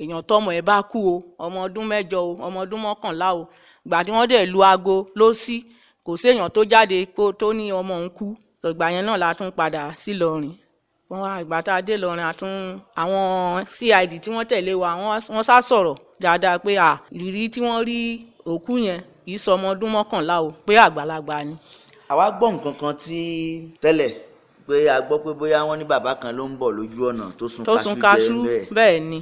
èèyàn tọmọ ẹ̀ bá kú o ọmọ ọdún mẹ́jọ o ọmọ ọdún mọ́kànlá o. Ìgbà tí wọ́n dẹ̀ lu aago ló sí. Kò séèyàn tó jáde kó tó ní ọmọ òun kú. Ìgbà yẹn náà la tún padà sí Ìlọrin. Wọ́n wá ìgbà tá a dé Ìlọrin àtún àwọn CID tí wọ́n tẹ̀lé wa wọ́n sá sọ̀rọ̀ dáadáa pé à ìrírí tí wọ́n rí òkú yẹn kì í sọ ọmọ ọdún mọ́kànlá o pé àgbàlagbà ni. àwa gbọ́ nǹkan kan tí tẹ́lẹ̀ pé a gbọ́ pé bóyá wọ́n ní bàbá kan ló ń bọ̀ lójú ọ̀nà tó sun kaṣú jẹ bẹ́ẹ̀ bẹ́ẹ̀ ni.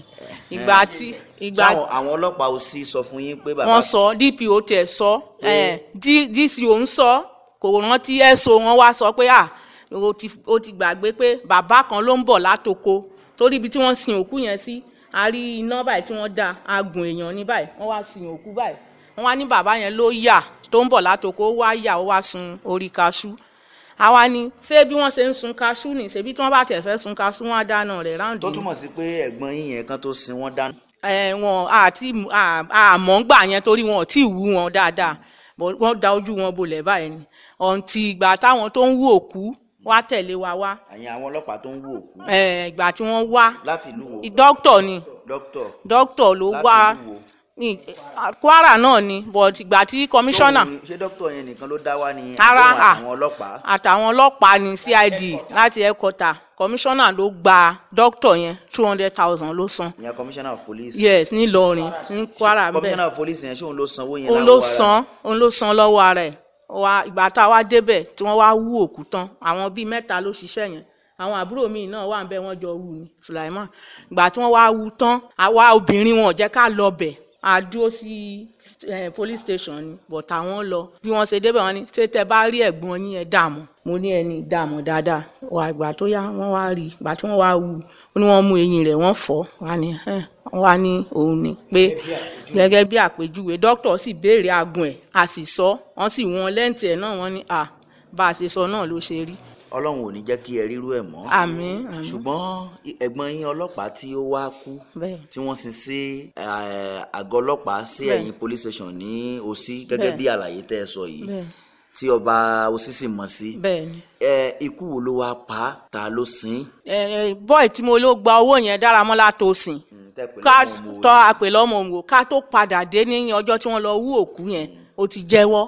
Ìgbà tí ìgbà sáwọn àwọn ọlọ́pàá òsì sọ fún yín pé bàbá wọ́n sọ DPO tẹ̀ sọ DCO ń sọ kò rántí SO wọn wá sọ pé à o ti gbàgbé pé bàbá kan ló ń bọ̀ látoko. Torí ibi tí wọ́n sin òkú yẹn sí a rí iná báyìí tí wọ́n dá agùn èèyàn ní báyìí wọ́n wá sin òkú báyìí. Wọ́n wá ní bàbá yẹn ló yà tó ń bọ̀ látoko ó wá yà ó wá sun orí kaṣú àwa ni ṣé bí wọ́n ṣe ń sun kaṣú ni? Ṣebí tí wọ́n bá tẹ̀ fẹ́ sun kaṣú wọn á dáná rẹ̀ ráǹdì tó túmọ̀ sí pé ẹ̀gbọ́n yín yẹn kan tó sin wọ́n dáná. Ẹ wọn àti àmọ́ gbà yẹn torí wọn ò tí ì wú wọn dáadáa. Wọ́n da ojú wọn bolẹ̀ báyìí ni. Ọ̀ǹtì ìgbà táwọn tó ń wú òkú wá tẹ̀lé wa wá. Àyìn àwọn ọlọ́pàá tó ń wú òkú. Ẹ, ìgbà tí wọ́n wá. Láti ìlú wo? Dókítà ni. Dókítà. Dókítà ló láti wá. ìlú wo ní Kwara náà ni but ìgbà tí kọmíṣánná ṣé dókítà yẹn nìkan ló dá wá ní Ara, àbẹ̀wò ah. àwọn ọlọ́pàá? àtàwọn ọlọ́pàá ní CID láti ẹ̀kọ́ta kọmíṣánná ló gba dókítà yẹn two hundred thousand ló san. Ìyẹn commissioner of police. Yes nílọrin ní Kwara bẹ́ẹ̀. commissioner of police yẹn ṣé òun ló sanwó yẹn òun láwọ ló ara? san òun ló san lọ́wọ́ ara ẹ̀ wa ìgbà tá a wá débẹ̀ tí wọ́n wá wú òkú tán àwọn bíi mẹ́ta ló ṣiṣẹ́ yẹn. Àwọn àbúrò mi náà wà ń bẹ wọ́n jọ wù ní Sulaiman. Ìgbà tí wọ́n wá wù tán àwa obìnrin wọn ò jẹ́ ká lọ bẹ̀ a dúró sí police station ni but àwọn lọ. Bí wọ́n ṣe débẹ̀ wọ́n ní ṣé tẹ bá rí ẹ̀gbọ́n yín ẹ dààmú? Mo ní ẹni dààmú dáadáa. Wà ìgbà tó yá wọ́n wá rí ìgbà tí wọ́n wá wù ó ní wọ́n mú eyín rẹ̀ wọ́n fọ́. Wá ní wá ní òun ni pé gẹ́gẹ́ bí àpèjúwe. Dókítà sì béèrè agun ẹ̀ a sì sọ wọ́n sì wọ́n lẹ́ǹtì ẹ̀ náà wọ́n ní à bá a ṣe sọ náà ló ṣe rí ọlọ́run ò ní jẹ́ kí ẹ rírú ẹ̀ mọ́. Àmín ṣùgbọ́n ẹ̀gbọ́n yín ọlọ́pàá tí ó wá kú tí wọ́n sin sí àgọ́ ọlọ́pàá sí ẹ̀yìn police station ní Òsì gẹ́gẹ́ bí àlàyé tẹ́ ẹ sọ yìí tí ọba sì mọ̀ sí. Bẹ́ẹ̀ ni. ẹ ikú wo ló wá pa ta ló sin? Ẹ ẹ bọ́ọ̀ tí mo ló gba owó yẹn Dáramọ́lá tó sìn Mm, pé ká tọ́ àpè lọ́mọ òun ká tó padà dé ní ọjọ́ tí wọ́n lọ wú òkú yẹn ó ti jẹ́wọ́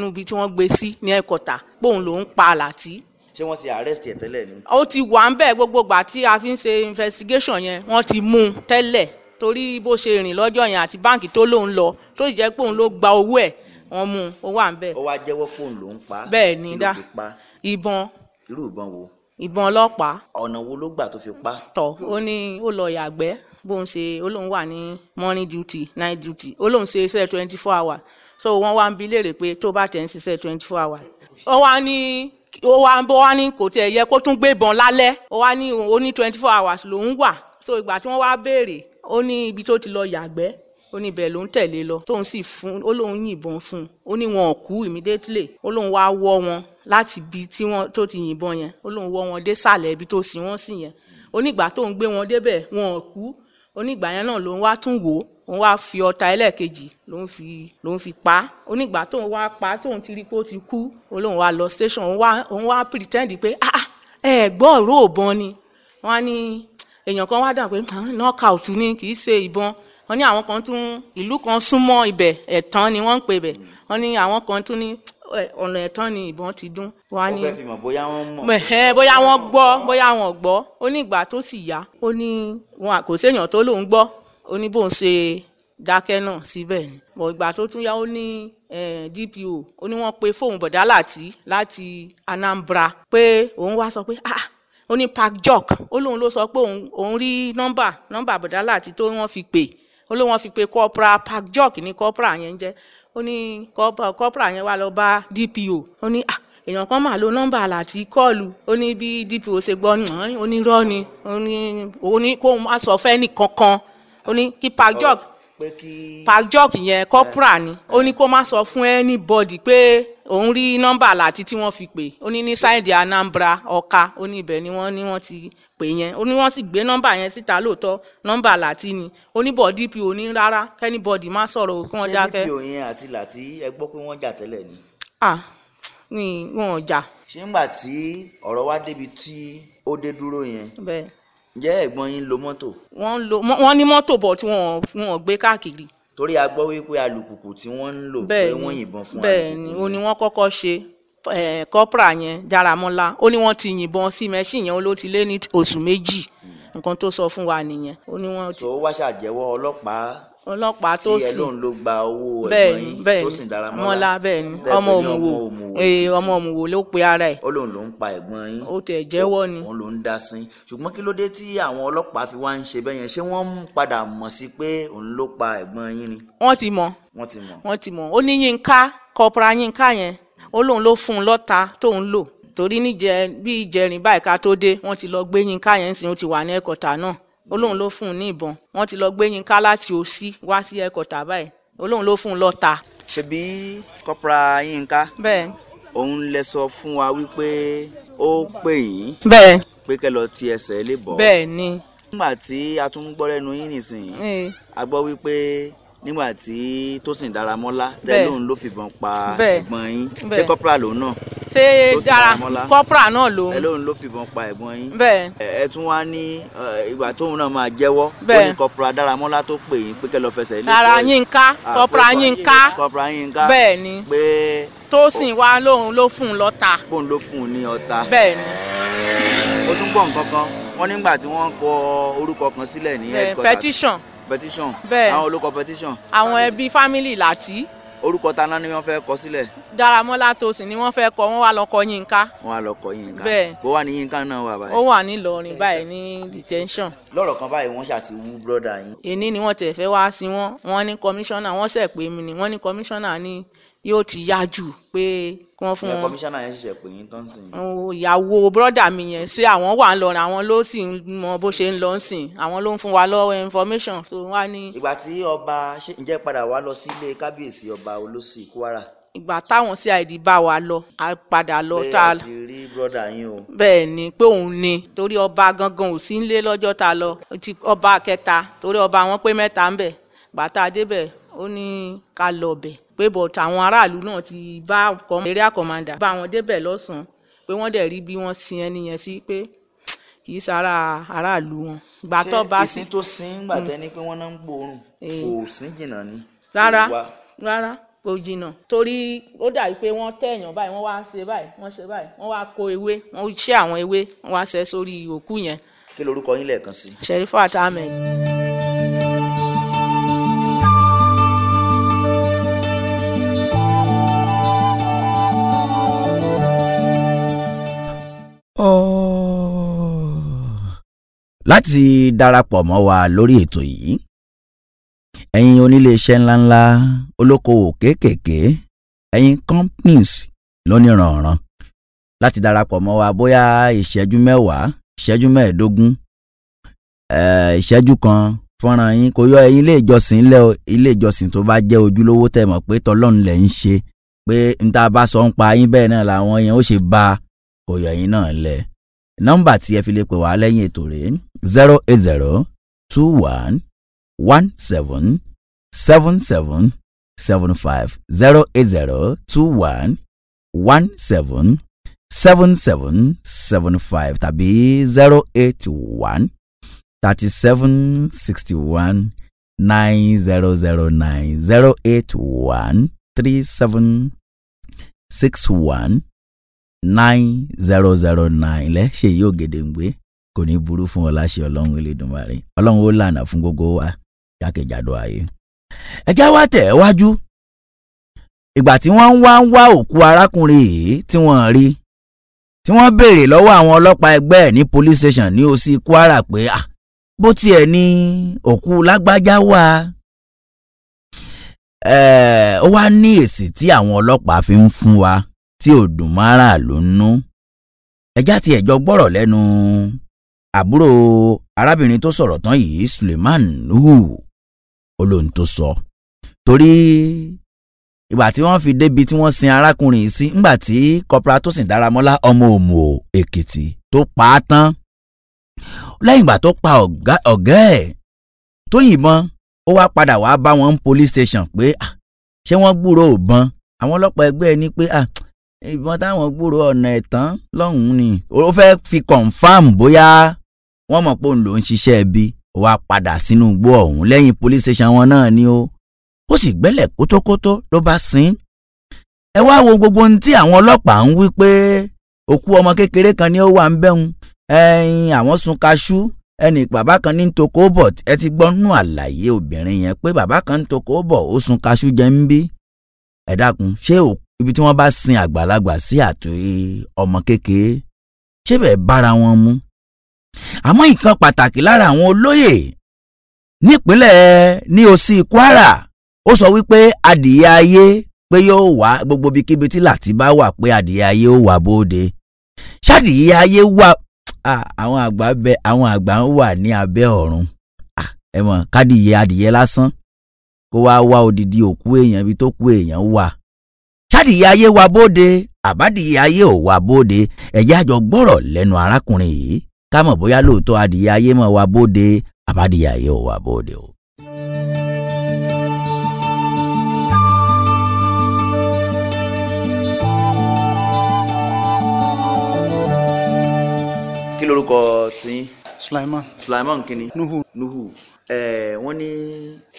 níbi tí wọ́n gbé sí ní ẹ̀kọ́tà póun ló ń pa àlàtí ṣé wọ́n ti arrest ẹ̀ tẹ́lẹ̀ ni? Ó ti wà ń bẹ̀ gbogbo ìgbà tí a fi ń ṣe investigation yẹn wọ́n ti mú un tẹ́lẹ̀ torí bó ṣe rìn lọ́jọ́ yẹn àti báǹkì tó lóun lọ tó sì jẹ́ pé òun ló gba owó ẹ̀ wọ́n mú un ó wà ń bẹ̀. Ó wá jẹ́wọ́ pé òun ló ń pa. Bẹ́ẹ̀ ni, dá. ìbọn. Irú ìbọn wo? Ìbọn ọlọ́pàá. Ọ̀nà wo ló gbà tó fi pa tọ̀ ó ní ó lọ yàgbẹ́ bóun ṣe ó lóun wà ní morning duty night duty ó lóun ṣe iṣẹ́ twenty four hours so wọ́n wá ń bi léèrè pé tó bá tẹ̀ ń ṣiṣẹ́ twenty four hours ó wá ní ó wá ó wá ní kò tiẹ̀ yẹ kó tún gbébọn lálẹ́. Ó wá ní ó ní twenty four hours lòún wà. So ìgbà tí wọ́n wá béèrè ó ní ibi tó ti lọ yàgbẹ́ ó ní ibẹ̀ ló ń tẹ̀lé lọ. Tóun sì fún ó lóun yìnbọn fún un. Ó ní wọn ò kú immediately. Ó lóun wá wọ́ wọn láti ibi tí wọ́n tó ti yìnbọn yẹn. Ó lóun wọ́ wọn dé sàlẹ̀ ibi tó sin wọ́n sí yẹn. Ó ní ìgbà tóun gbé wọn débẹ̀ wọn ò kú. Ó ní ìgbà yẹn náà lòun wá tún wò òun wá fi ọta ẹlẹ́ẹ̀kejì lòun fi lòun fi pa á. Ó ní ìgbà tóun wá pa á tóun ti rí pé ó ti kú ó lóun wá lọ station òun wá òun wá pretend pé ah ah, ẹ gbọ́ ọ̀rọ̀ òbọn ni. Wọ́n á ní èèyàn kan wá dà pé "Ah, knockout ni kì í ṣe ìbọn. Wọ́n ní àwọn kan tún ìlú kan súnmọ́ ibẹ̀ ẹ̀tàn ni wọ́n ń pè bẹ̀ wọ́n ní àwọn kan tún ní "Eh, ọ̀nà ẹ̀tàn ni ìbọn ti dún. Wọ́n ní bóyá wọ́n mọ̀. Bóyá wọ́n gbọ́ bóyá wọ́n gbọ́. Ó ní ìgbà tó sì yá ó ní wọn kò séèyàn tó lóun gbọ́ ó ní bóun ṣe dákẹ́ náà síbẹ̀ ni. Bọ̀ ìgbà tó tún yá ó ní DPO ó ní wọ́n pe fóun bọ̀dá láti láti Anambra pé òun wá sọ pé ah ó ní park jock ó lóun ló sọ pé òun òun rí nọ́mbà nọ́mbà bọ̀dá láti tó wọ́n fi pè. Ó lóun wọ́n fi pe corporal park jock ní corporal yẹn jẹ́. Ó ní corporal yẹn wá lọ bá DPO ó ní ah èèyàn kan máa lo nọ́mbà àlàtí kọ́ọ̀lù. Ó ní bí DPO ṣe gbọ́ ó ní ó ní kó má sọ fẹ́ nìkankan ó ní kí park kí park jock yẹn corporal ni ó ní kó má sọ fún anybody pé òun rí nọ́mbà àlàtí tí wọ́n fi pè. Ó ní ní sáìdì Anambra Ọ̀ka ó ní ibẹ̀ ni wọ́n ní wọ́n ti pè yẹn. Ó ní wọ́n sì gbé nọ́mbà yẹn síta lóòótọ́ nọ́mbà àlàtí ni. Ó ní bọ̀ DPO ní rárá kẹ́nìbọ̀dì má sọ̀rọ̀ kí wọ́n ṣé dákẹ́. DPO yẹn àti Làtí ẹ gbọ́ pé wọ́n jà tẹ́lẹ̀ ni? Ah wọn ò jà. Ṣé ńgbà tí ọ̀rọ̀ wá débi tí ó dé dúró yẹn? Bẹ́ẹ̀ ǹjẹ́ ẹ̀gbọ́n yín lo mọ́tò? Wọ́n lo wọ́n ní mọ́tò bọ̀ tí wọ́n wọ́n gbé káàkiri. Torí a gbọ́ wípé alùpùpù tí wọ́n ń lò pé wọ́n yìnbọn fún bẹ́ẹ̀ ni ó ní wọ́n kọ́kọ́ ṣe kọ́pra yẹn Dáramọ́lá ó ní wọ́n ti yìnbọn sí mẹ́ṣìn yẹn ó ló ti lé ní oṣù méjì. Nǹkan tó sọ fún wa nìyẹn. Ó ní wọ́n ti so ó wá ṣàjẹ́wọ́ ọlọ́pàá ọlọ́pàá tí tó ẹ sì lóun ló gba owó ẹ̀gbọ́n yín tó sì dára mọ́lá bẹ́ẹ̀ ni. Ẹ ọmọ òmùwò ọmọ òmùwò ló pe ara ẹ̀? Ó lóun ló ń pa ẹ̀gbọ́n yín. Ó tẹ̀ jẹ́wọ́ ni. Òun ló ń dá sí. Ṣùgbọ́n kí ló dé tí àwọn ọlọ́pàá fi wá ń ṣe bẹ́ẹ̀ yẹn? Ṣé wọ́n padà mọ̀ sí pé òun ló pa ẹ̀gbọ́n yín ni? Wọ́n ti mọ̀. Wọ́n ti mọ̀. Wọ́n ti mọ̀. Ó ní yínká kọ́pra yínká yẹn. Ó lóun ló fún un lọ́ta tóun lò. Torí níjẹ bí ìjẹrin báyìí ká tó dé wọ́n ti lọ gbé yínká yẹn sí ó ti wà ní ẹ̀kọ́tà náà ó lóun ló fún un ní ìbọn. Wọ́n ti lọ gbé yínká láti òsì wá sí ẹ̀kọ́tà báyìí ó lóun ló fún un lọ́ta. ṣebí kọ́pra yínká bẹ́ẹ̀. òun lẹ sọ fún wa wípé ó pè yín bẹ́ẹ̀. pé kẹ́ lọ ti ẹsẹ̀ lè bọ̀. Bẹ́ẹ̀ ni. Nígbà tí a tún gbọ́ lẹ́nu yín ee, a gbọ́ wípé nígbà tí Tósìn Dáramọ́lá Bẹ́ẹ̀. tẹ́ lóun ló fìbọn pa ẹ̀gbọ́n yín. Ṣé kọ́pra lòun náà? Ṣé dára kọ́pra náà lòun? Ẹ lóun ló fìbọn pa ẹ̀gbọ́n yín. Ẹ tún wá ní ìgbà tóun náà máa jẹ́wọ́ ó ní kọ́pra Dáramọ́lá tó pè yín pé kẹ́ lọ fẹsẹ̀ lé ẹ̀. yínká. Ah, kọ́pra pé yínká. Kọ́pra yínká. Bẹ́ẹ̀ ni. Pé Tósìn wá lóun ló fún un lọ́ta. Bóun ló fún un ní ọta. Bẹ́ẹ̀ ni. Ó tún gbọ́ nǹkan kan. Wọ́n nígbà tí wọ́n kọ orúkọ kan sílẹ̀ ní headquarters. petition petition Bẹ́ẹ̀. àwọn olùkọ petition àwọn ẹbí fámìlì láti orúkọ ta náà ni wọ́n fẹ́ kọ sílẹ̀. Dáramọ́lá tòsí ni wọ́n fẹ́ kọ wọ́n wá lọ kọ yínká wọn á lọ kọ yínká Bẹ́ẹ̀. bó wà ní yínká náà wà ó báyìí wà nílọrin báyìí ní detention. Lọ́rọ̀ kan báyìí wọ́n ṣàti wú brọ́dà yín. Èní ni wọ́n tẹ̀ fẹ́ wá sí wọn. Wọ́n ní kọmíṣánná wọ́n ṣẹ̀ pé mi ni. Wọ́n ní kọmíṣánná ní yóò ti yá jù pé kí wọ́n fún wọn. kọmíṣánná yẹn ṣẹ̀ṣẹ̀ pè yín tán sìn. Àwọn ìyàwó bọ́dà mi yẹn sí àwọn wà ń lọrin àwọn ló sì ń mọ bó ṣe ń lọ sìn. Àwọn ló ń fún wa lọ́wọ́ information tó wá ní ìgbà tí ọba ǹjẹ́ padà wá lọ sí ilé kábíyèsí ọba olóṣì kwara? Ìgbà táwọn cid bá wa lọ a padà lọ tá a ẹ ti rí brọ́dà yín o. Bẹ́ẹ̀ ni pé òun ni torí ọba gangan ò sí nílé lọ́jọ́ tá a lọ ọba kẹta torí ọba wọn pé mẹ́ta ń bẹ̀. Bàtà débẹ̀ ó ní ká lọ bẹ̀ pé bọ̀t àwọn aráàlú náà ti bá area commander bá wọn débẹ̀ lọ́sàn-án pé wọ́n dẹ̀ rí bí wọ́n sin ẹni yẹn sí pé kì í sara aráàlú wọn. Ìgbà tó bá ṣé sí ìsín tó sín gbà tẹ́ ní pé wọ́n náà ń gbóòórùn? Eh. kò sín jìnnà ni. Rárá rárá kò jìnnà. Torí ó dàbí pé wọ́n tẹ̀yàn báyìí wọ́n wá ṣe báyìí wọ́n ṣe báyìí wọ́n wá kó ewé wọ́n ṣe àwọn ewé wọ́n wá ṣe sórí òkú yẹn. Kí lorúkọ yín lẹ́ẹ̀kan sí? Sherifat ahmed láti darapọ̀ mọ́ wa lórí ètò yìí ẹ̀yin oníléeṣẹ́ ńláńlá olókoòwò kéékèèké ẹ̀yin companies lóníranran láti darapọ̀ mọ́ wa bóyá ìṣẹ́jú mẹ́wàá ìṣẹ́jú mẹ́ẹ̀ẹ́dógún eh, ìṣẹ́jú kan fọ́nrán yín kò yọ ẹ̀yin ilé ìjọsìn o, ilé ìjọsìn tó bá jẹ́ ojúlówó tẹ̀ mọ̀ pé tọlọ́run lẹ̀ ń ṣe pé n ta bá sọ ń pa yín bẹ́ẹ̀ náà làwọn yẹn ó ṣe bá a kò yọ ẹ̀yin náà lẹ̀. Nọ́mbà tí ẹ fi lè pè wá lẹ́yìn ètò rèé zero eight zero two one one seven seven seven seven five zero eight zero two one one seven seven seven seven five tàbí zero eight one thirty seven sixty one nine zero zero nine zero eight one three seven six one nine zero zero nine lẹ ṣe yóò gèdèǹgbé kò ní burú fún ọ láṣẹ ọlọ́run elédùnmarè ọlọ́run ó lànà fún gbogbo wa jákèjádò ayé. ẹjẹ́ wá tẹ̀ ẹ́ wájú. Ìgbà tí wọ́n ń wá ń wá òkú arákùnrin yìí tí wọ́n rí tí wọ́n béèrè lọ́wọ́ àwọn ọlọ́pàá ẹgbẹ́ ẹ̀ ní police station ní òsì kwara pé ah bó tiẹ̀ ní òkú lágbájá wà? Ẹ̀ ó wá ní èsì tí àwọn ọlọ́pàá fi ń fún wa tí ò dùn mọ́ra ló ń nú. ẹjá tí ẹ̀jọ́ gbọ́rọ̀ lẹ́nu àbúrò arábìnrin tó sọ̀rọ̀ tán yìí Suleiman Nuhu olóhùn tó sọ. torí ìgbà tí wọ́n fi débi tí wọ́n sin arákùnrin sí ńgbà tí kọ́pra tó sìn Dáramọ́lá ọmọ òmò Èkìtì tó pa á tán. lẹ́yìn ìgbà tó pa ọ̀gá ẹ̀ tó yìnbọn ó wá padà wá bá wọn police station pé "Ah, ṣé wọ́n gbúrò òbọn àwọn ọlọ́pàá ẹgbẹ́ ẹ ní pé "Ah, ìbọn táwọn gbúrò ọ̀nà ẹ̀tàn lọ́hùn-ún ni. Ó fẹ́ fi confam bóyá wọ́n mọ̀ pé òun ló ń ṣiṣẹ́ ẹbí ó padà sínú igbó ọ̀hún lẹ́yìn police station wọn náà ni ó ó sì gbẹ́lẹ̀ kótókótó ló bá sin. Ẹ wá wo gbogbo ohun tí àwọn ọlọ́pàá ń wí pé òkú ọmọ kékeré kan ni ó wà ń bẹ́hùn ẹyin àwọn sun kaṣú. Ẹnì bàbá kan ní toko bọ̀ ẹ ti gbọ́ nú àlàyé obìnrin yẹn pé bàbá kan ń toko bọ̀ ó sun kaṣú jẹ ń bí. Ẹ ṣé òkú ibi tí wọ́n bá sin àgbàlagbà sí àtò ọmọ kékeré ṣé bẹ́ẹ̀ bára wọn mu. àmọ́ nǹkan pàtàkì lára àwọn olóyè nípínlẹ̀ ní òsì Kwara ó sọ wípé adìyẹ ayé pé yóò wá gbogbo ibikíbi tí làtí bá wà pé adìyẹ ayé ó wà bóde. Ṣádìyẹ ayé wà àwọn àgbà bẹ àwọn àgbà ń wà ní abẹ́ ọ̀run. Ẹ kádìyẹ adìyẹ lásán kó wá wá odidi òkú èèyàn ibi tó kú èèyàn wà ṣádìyẹ ayé wa bóde àbádìyẹ ayé ò wà bóde. Ẹ̀jẹ̀ àjọ gbọ́rọ̀ lẹ́nu arákùnrin yìí. Ká mọ̀ bóyá lóòótọ́ adìyẹ ayé mọ̀ wà bóde àbádìyẹ ayé ò wà bóde o. kí lorúkọ tí Sulaiman Sulaiman kínní Nuhu. Nuhu. Ẹ wọ́n ní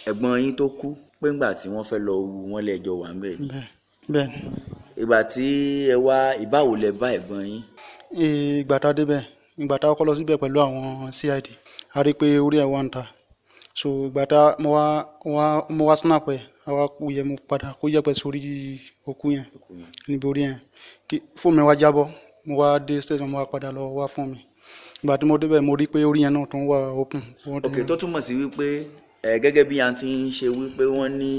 ẹ̀gbọ́n yín tó kú pé ńgbà tí wọ́n fẹ́ lọ wu wọ́n lẹ́jọ́ wà ń bẹ̀ ni. Bẹ́ẹ̀ bẹ́ẹ̀ ni ìgbà tí ẹ wá ìbáwo lẹ bá ẹ̀gbọ́n yín? Ìgbà tá a débẹ̀ ìgbà tá a kọ́ lọ síbẹ̀ pẹ̀lú àwọn CID a rí i pé orí ẹ̀ wà ń ta. So ìgbà tá mo wá wá mo wá snap ẹ̀ àwa kú yẹ mo padà kó yẹpẹ sórí òkú yẹn níbi orí yẹn. Fóònù mi wá jábọ́ mo wá dé station mo wá padà lọ wá fún mi. Ìgbà tí mo débẹ̀ mo rí pé orí yẹn náà tó ń wà open. ok tó túmọ̀ sí wípé gẹ́gẹ́ bí ti ń ṣe wípé wọ́n ní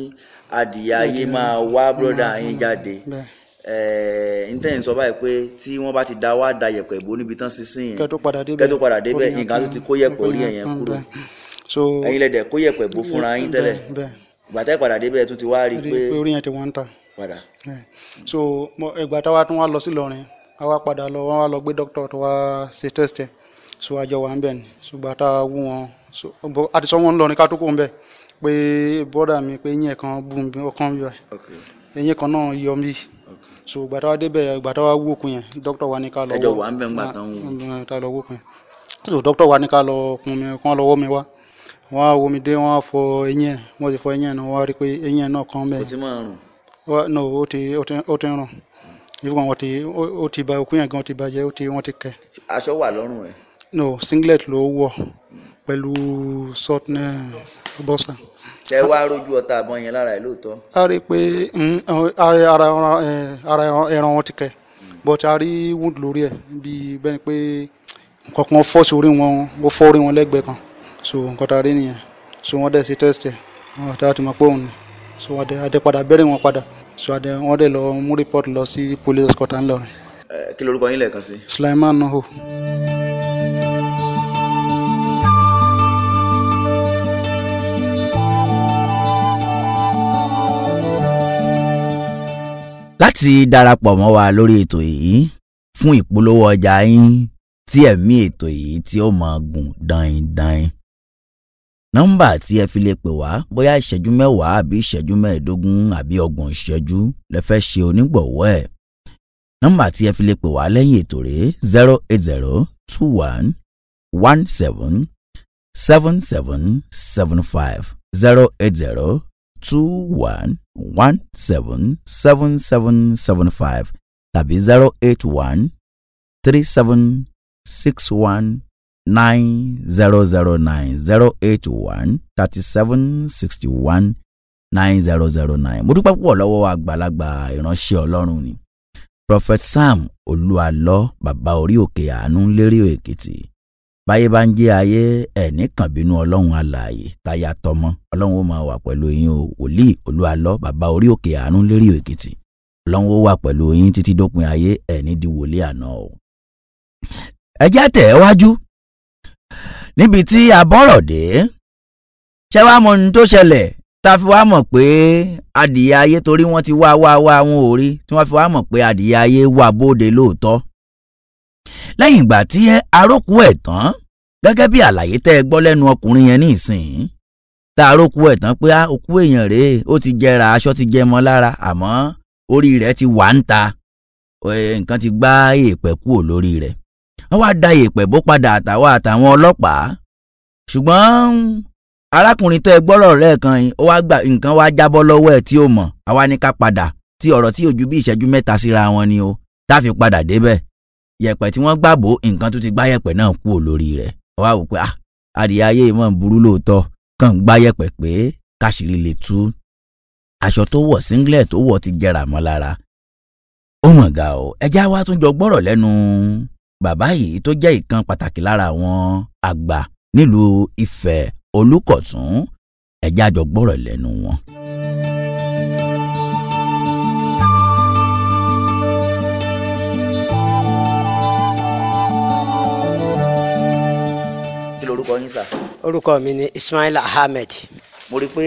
adìyẹ ayé máa wá bọ́dà yín jáde. Bẹ́ẹ̀. Ẹ n tẹ́ ń sọ báyìí pé tí wọ́n bá ti da wá da yẹ̀pẹ̀ bò níbi tán sísìn yẹn kẹ́ tó padà débẹ̀ tó nǹkan tó ti kó yẹ̀pẹ̀ orí orí yẹn yẹn kan kúrò ẹ̀yin lẹ́dẹ̀ kó yẹ̀pẹ̀ bò fúnra yín tẹ́lẹ̀. Bẹ́ẹ̀, bẹ́ẹ̀. Ìgbà tẹ́ padà débẹ̀ tún ti wá rí i pé orí yẹn ti wọ́n ń ta. padà. So ìgbà táwa tún wá lọ sí Ìlọrin a wá padà lọ wọn wá lọ gbé dókítà tó wá ṣe test ẹ. So àjọ wà ń bẹ̀ ni ṣùgbọ́n wú wọn àti sọ wọn ń lọ ní ká tó kó ń bẹ̀ pé bọ́dà mi pé eyín ẹ̀ kan bù mí ọkàn mi báyìí eyín kan náà yọ mí so ìgbà táwa débẹ̀ ìgbà táwa wú òkun yẹn dókítà wa ní ká lọ Ẹjọ́ wọ́- wà ń bẹ̀ ńgbà tán wò. Mm, lọ wó yẹn so dókítà wa ní ká lọ kun mi kán lọ wọ́ mi wá wọ́n á wo mi dé wọ́n á fọ eyín ẹ̀ wọ́n ti fọ eyín ẹ̀ náà wọ́n á rí i pé eyín ẹ̀ náà kò bẹ́ẹ̀ tí máa rùn Wa- no ó ti ó ti ó ti ń rùn wọn ti ó ó ti ba òkú yẹn gan ti bàjẹ́ ó ti wọ́n ti kẹ́ aṣọ wà lọ́rùn ẹ̀ no singlet ló wọ̀ pẹ̀lú short bọ́sà. Tẹ́ wá rójú ọta àbọ̀ yẹn lára ẹ̀ lóòótọ́? A rí i pé mm, ara eh, ara ẹran- wọn ti kẹ́ but a rí wound lórí ẹ̀ bíi bẹ́ẹ̀ ni pé nǹkan kan fọ́ sí orí wọn ó fọ́ orí wọn lẹ́gbẹ̀ẹ́ kan. So nǹkan tá a rí nìyẹn. So wọ́n dẹ̀ ṣe test ẹ̀. Wọ́n dẹ̀ ti mọ̀ pé òun ni. So wọ́n dẹ̀ adé padà bẹ́rẹ̀ wọn padà. So adé wọ́n dẹ̀ lọ mú report lọ sí police escort ńlọrọrin. ẹ kí lorúkọ yín lẹ́ẹ̀kan sí? Sulaiman Nuhu. Láti darapọ̀ mọ́ wa lórí ètò yìí fún ìpolówó ọjà yín tí ẹ̀mí ètò yìí tí ó máa gùn dain-dain. nọ́mbà tí ẹ fi lè pè wá bóyá ìṣẹ́jú mẹ́wàá àbí ìṣẹ́jú mẹ́ẹ̀ẹ́dógún àbí ọgbọ̀n ìṣẹ́jú lẹ fẹ́ ṣe onígbọ̀wọ́ ẹ̀. nọ́mbà tí ẹ fi lè pè wá lẹ́yìn ètò rèé zero eight zero two one one seven seven seven seven five zero eight zero two one one seven seven seven seven five tàbí zero eight one three seven six one nine zero zero nine zero eight one thirty seven sixty one nine zero zero nine. mo dúpẹ́ púpọ̀ lọ́wọ́ àgbàlagbà ìránṣẹ́ ọlọ́run ni prophet sam olúalọ́ bàbá orí òkè àánú lérí èkìtì báyé bá ń jẹ́ ayé ẹ̀ní kan bínú ọlọ́run alààyè táyà tọmọ. Ọlọ́run ó máa wà pẹ̀lú yín o. Wòlíì olúalọ́ bàbá orí òkè àánú lérí èkìtì. Ọlọ́run ó wà pẹ̀lú yín títí dópin ayé ẹ̀ní di wòlíì àná o. ẹ jẹ́ tẹ̀ ẹ́ wájú. Níbi tí a bọ́rọ̀ dé ṣé wàá mọ ohun tó ṣẹlẹ̀ tá a fi wá mọ̀ pé adìyẹ ayé torí wọ́n ti wá wá wá wọn ò rí tí wọ́n fi wá mọ̀ pé adìyẹ ayé wà bóde lóòótọ́ lẹ́yìn ìgbà tí arókù ẹ̀ tán gẹ́gẹ́ bí àlàyé tẹ́ ẹ gbọ́ lẹ́nu ọkùnrin yẹn ní ìsìn tá arókù ẹ̀ tán pé á, òkú èèyàn rèé ó ti jẹrà aṣọ ti jẹ mọ́ lára àmọ́ orí rẹ̀ ti wà ń ta. Nǹkan ti gbá èèpẹ̀ kúrò lórí rẹ̀. Wọ́n wá da èèpẹ̀ bó padà àtàwọn àtàwọn ọlọ́pàá. Ṣùgbọ́n arákùnrin tó ẹ gbọ́rọ̀ lẹ́ẹ̀kan yìí ó wá gbà nǹkan wá jábọ́ lọ́wọ́ ẹ̀ tí ó mọ̀. Àwa ní ká padà tí ọ̀rọ̀ tí ò ju bí ìṣẹ́jú mẹ́ta síra wọn ni o tá a fi padà débẹ̀ yẹ̀pẹ̀ tí wọ́n gbàbó nǹkan tó ti gbá yẹ̀pẹ̀ náà kúrò lórí rẹ̀. Wá wò pé ah adìyẹ ayé yìí mọ̀ ń burú lóòótọ́. Kàn ń gbá yẹ̀pẹ̀ pé káṣírí lè tú. Aṣọ tó wọ̀ singlet tó wọ̀ ti jẹrà mọ́ lára. Ó mọ̀ ga o ẹja wa tún jọ gbọ́rọ̀ lẹ́nu bàbá yìí tó jẹ́ ìkan pàtàkì lára àwọn àgbà nílùú Ifẹ̀ Olúkọ̀tún. Ẹja jọ gbọ́rọ̀ lẹ́nu wọn. Yín sà orúkọ mi ni Ismail Ahmed. Mo rí i pé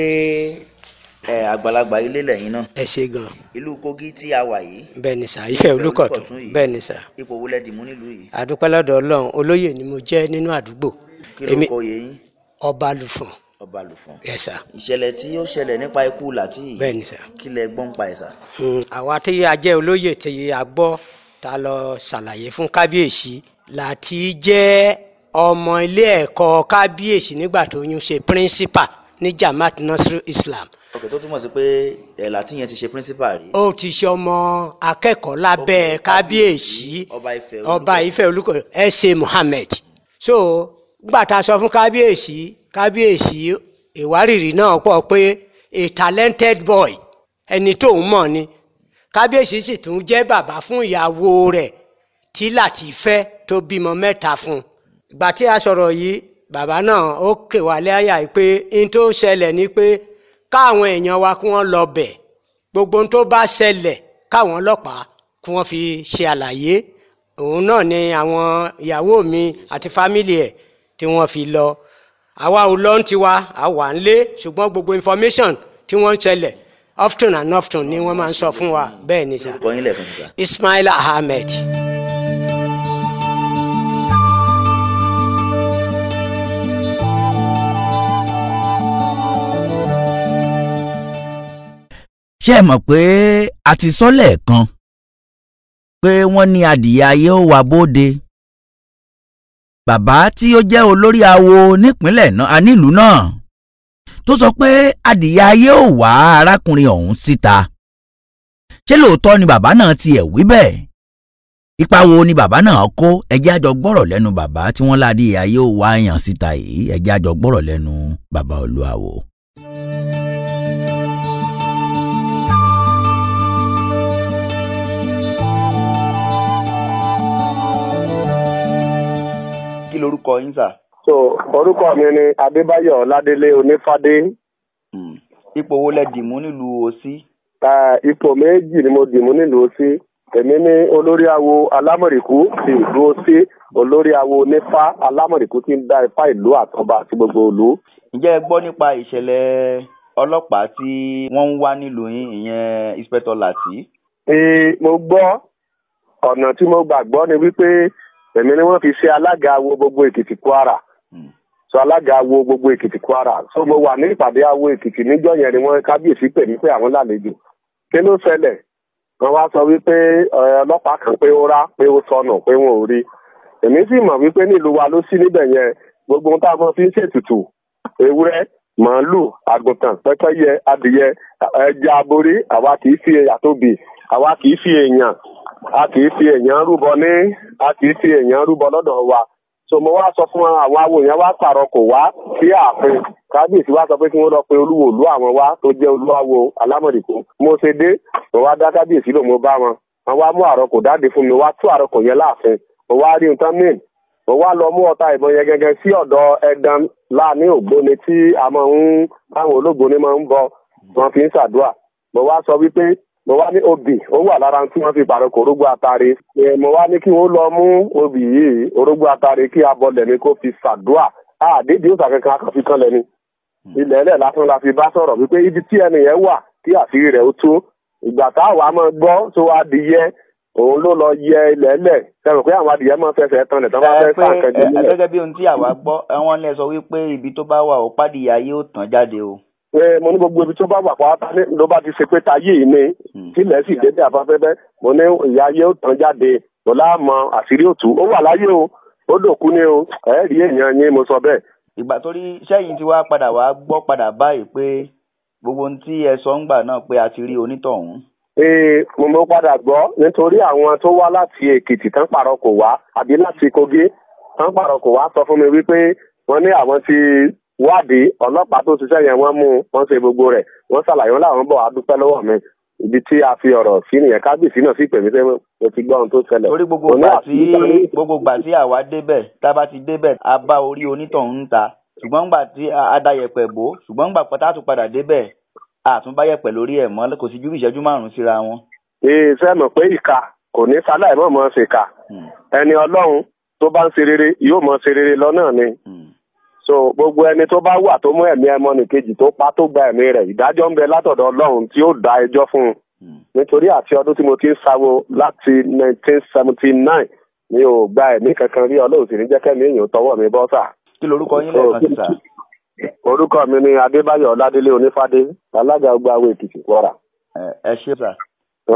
ẹ àgbàlagbà ilé lẹ́yìn náà. Ẹ ṣe gan. Ìlú Kogi tí a wà yìí. Bẹ́ẹ̀ ni sà Ifẹ̀ Olúkọ̀tún. Bẹ́ẹ̀ ni sà ipò wo lẹ dì mú nílùú yìí? Àdúpẹ́ lọ́dọ̀ Ọlọ́run. Olóyè ni mo jẹ́ nínú àdúgbò. Kí Èmi- lorúkọ oyè yín? Ọba lùfọ̀n ọba lùfọ̀n ẹ sà ìṣẹ̀lẹ̀ tí ó ṣẹlẹ̀ nípa ikú Làtí yìí. Bẹ́ẹ̀ ni sà kí lẹ gbọ́n pa ẹ̀ sà Mm, àwa tí a jẹ́ olóyè tí a gbọ́ ta lọ ṣàlàyé fún kábíyèsí. Láti jẹ́ ọmọ ilé ẹ̀kọ́ kábíyèsí nígbà tó yún ṣe principal ní Jamaat Nasrul Islam. Ok tó túmọ̀ sí pé ẹ̀ Làtí yẹn ti ṣe principal rí. Ó ti ṣe ọmọ akẹ́kọ̀ọ́ lábẹ́ kábíyèsí ọba Ifẹ̀ Olúkọ̀tún ẹsẹ Muhammed so gbà tá a sọ fún kábíyèsí kábíyèsí ìwárìrì náà pọ̀ pé a talented boy ẹni tóun mọ̀ ni. Kábíyèsí sì tún jẹ́ bàbá fún ìyàwó rẹ̀ tí Làtífẹ́ tó bímọ mẹ́ta fún un. Ìgbà tí a sọ̀rọ̀ yìí bàbá náà ó kè wá láyà yìí pé n tó ṣẹlẹ̀ ni pé káwọn èèyàn wa kí wọ́n lọ bẹ̀. Gbogbo n tó bá ṣẹlẹ̀ káwọn ọlọ́pàá kí wọ́n fi ṣe àlàyé. Òun náà ni àwọn ìyàwó mi àti fámìlì ẹ̀ tí wọ́n fi lọ. Àwa ò lọ ń tiwa àwa ń lé ṣùgbọ́n gbogbo information tí wọ́n ń ṣẹlẹ̀ often and often ni wọ́n máa ń sọ fún wa. Bẹ́ẹ̀ ni sà. Ismail Ahmed. Ṣé ẹ mọ̀ pé a ti sọ lẹ́ẹ̀kan pé wọ́n ní adìyẹ ayé ó wà bóde? Bàbá tí ó jẹ́ olórí awo nípínlẹ̀ náà nílùú náà tó sọ pé adìyẹ ayé ò wá arákùnrin ọ̀hún síta. Ṣé lóòótọ́ ni bàbá náà tiẹ̀ wí bẹ́ẹ̀? Ipa wo ni bàbá náà kó? Ẹjẹ́ àjọ gbọ́rọ̀ lẹ́nu bàbá tí wọ́n ládìyẹ ayé ò wá yàn síta yìí. Ẹjẹ́ àjọ gbọ́rọ̀ lẹ́nu bàbá olúwawo. Lorúkọ yín sà. so orúkọ mi ni adébáyọ̀ ládélé onífádé ipò wo lẹ dìmú nílùú òsì. Ipò méjì ni mo dìmú nílùú sí èmi ní olórí awo alámọ̀rìkú ti ìlú òsì olórí awo onífá alámọ̀rìkú ti ń dá ifá ìlú àtọ́ba àti gbogbo ìlú. ǹjẹ́ ẹ gbọ́ nípa ìṣẹ̀lẹ̀ ọlọ́pàá tí wọ́n ń wá nílùú yín ìyẹn inspector Lati. Ee, mo gbọ́ ọ̀nà tí mo gbàgbọ́ ni wípé èmi ni wọ́n fi ṣe alága awo gbogbo èkìtì kwara. So alága awo gbogbo èkìtì kwara. So mo wà ní ìpàdé awo èkìtì níjọ́ yẹn ni wọ́n kábíyèsí pè mí pé àwọn lálejò. Kí ló ṣẹlẹ̀? Wọ́n wá sọ wípé ọlọ́pàá kan pé ó rá pé ó sọnù pé wọn ò rí. Èmi sì mọ̀ wípé nílùú wa ló sí níbẹ̀ yẹn. Gbogbo ohun tá a mọ̀ fi ń ṣètùtù ewúrẹ́ màálù àgùntàn pẹ́pẹ́yẹ adìyẹ ẹja aborí àwa kì í fi àtòbí àwa kì í fi èèyàn a kì í fi èèyàn rúbọ ní a kì í fi èèyàn rúbọ lọ́dọ̀ wa. So mo wá sọ fún àwọn awo yẹn wá pààrọ̀ kò wá sí ààfin. Kábíyèsí wá sọ pé kí wọ́n lọ pe olúwo ìlú àwọn wá tó jẹ́ olúwawo alámọ̀dìkú. Mo ṣe dé mo wá dá kábíyèsí lò mo bá wọn. Wọn wá mú àrọkò dáde fún mi wá tú àrọkò yẹn láàfin. Mo wá rí nǹkan míì mo wá lọ mú ọta ìbọn yẹn gẹ́gẹ́ sí ọ̀dọ̀ ẹ̀dán láàní ògbóni tí a máa ń táwọn olóògbóni máa ń bọ. Wọn fi ń ṣàdúrà. Mo wá sọ wípé mo wá ní obì ó wà lára tí wọ́n fi pàrọkò orógbó atare. Mo wá ní kí wọ́n lọ mú obì yìí orógbó atare kí abọlẹ̀ mi kó fi ṣàdúrà àdédé ó sàkankan akàfi kan lẹ́ni ilẹ̀ ẹlẹ́ lásán la fi bá sọ̀rọ̀ wípé ibi tí ẹnìyẹn wà kí àṣírí rẹ̀ ó tó. Ìgbà táwa máa gbọ́ tó wá di yẹ òun ló lọ yẹ ilẹ̀ ẹlẹ̀. Sẹ́wọ̀n pé àwọn adìyẹ máa fẹsẹ̀ tán lẹ̀ tán bá fẹ́ pé sàn kẹjọ ẹ, nílẹ̀. gẹ́gẹ́ bí ohun tí àwa gbọ́ àwọn ilé sọ wípé ibi tó bá wà ó pàdéyà yóò tàn jáde o. mo ní gbogbo ibi tó bá wà pátá ló bá ti ṣe pé tayé yìí ni tílẹ̀ sì dédé afẹ́fẹ́fẹ́ mo ní ìyá ayé ó tán jáde mo láàmọ àṣírí òtú ó wà láyé o ó dòkú ni o. Ẹ̀ rí èèyàn yín mo sọ bẹ́ẹ̀. ìgbà torí sẹ́yìn tí wàá padà wàá gbọ́ padà báyìí pé gbogbo ohun tí ẹ sọ ń gbà náà pé a ti rí onítọ̀hún. ee mo mọ padà gbọ́. Nítorí àwọn tó wá láti èkìtì tán pààrọ̀ kò wá àbí láti kogi tán pààrọ̀ kò wá sọ fún mi wípé wọ́n ní àwọn ti wádìí ọlọ́pàá tó ṣiṣẹ́ yẹn wọ́n mú wọ́n ṣe gbogbo rẹ̀. Wọ́n ṣàlàyé wọn láwọn bọ̀ wá dúpẹ́ lọ́wọ́ mi. Ibi tí a fi ọ̀rọ̀ sí nìyẹn. Kábíyèsí náà sì pè mí pé mo ti gbọ́ ohun tó ṣẹlẹ̀. torí gbogbo gbà tí gbogbo gbà tí àwa débẹ̀ tá a bá ti débẹ̀ a bá orí onítọ̀hún ń ta. Ṣùgbọ́n gbà tí a a da yẹ̀pẹ̀ bò ṣùgbọ́n gbà pátá tún padà débẹ̀ àtúnbá yẹ̀pẹ̀ lórí ẹ̀ mọ́. Kò sí ju ìṣẹ́jú márùn-ún síra wọn. ee ṣe mọ̀ pé ìka kò ní sáláì mọ̀ mọ̀ ṣe kà ẹni ọlọ́run tó bá ń ṣe rere yóò mọ̀ ṣe rere lọ náà ni. So gbogbo ẹni tó bá wà tó mú ẹ̀mí ẹmọnìkejì tó pa tó gba ẹ̀mí rẹ̀ ìdájọ́ ń bẹ látọ̀dọ̀ ọlọ́run tí ó dá ẹjọ́ fún un. nítorí àti ọdún tí mo ti ń sáwó láti nineteen seventy nine mi ò gba ẹ̀mí kankan rí ọlọ́run sì ní jẹ́ kẹ́mi èèyàn tọwọ́ mi bọ́ sà. kí lorúkọ yín lẹ́ẹ̀kan sí sà. orúkọ mi ni adébáyọ̀ ọládélé onífádé alága ọgbà àwọn èkìtì kwara. Ẹ ṣé sà.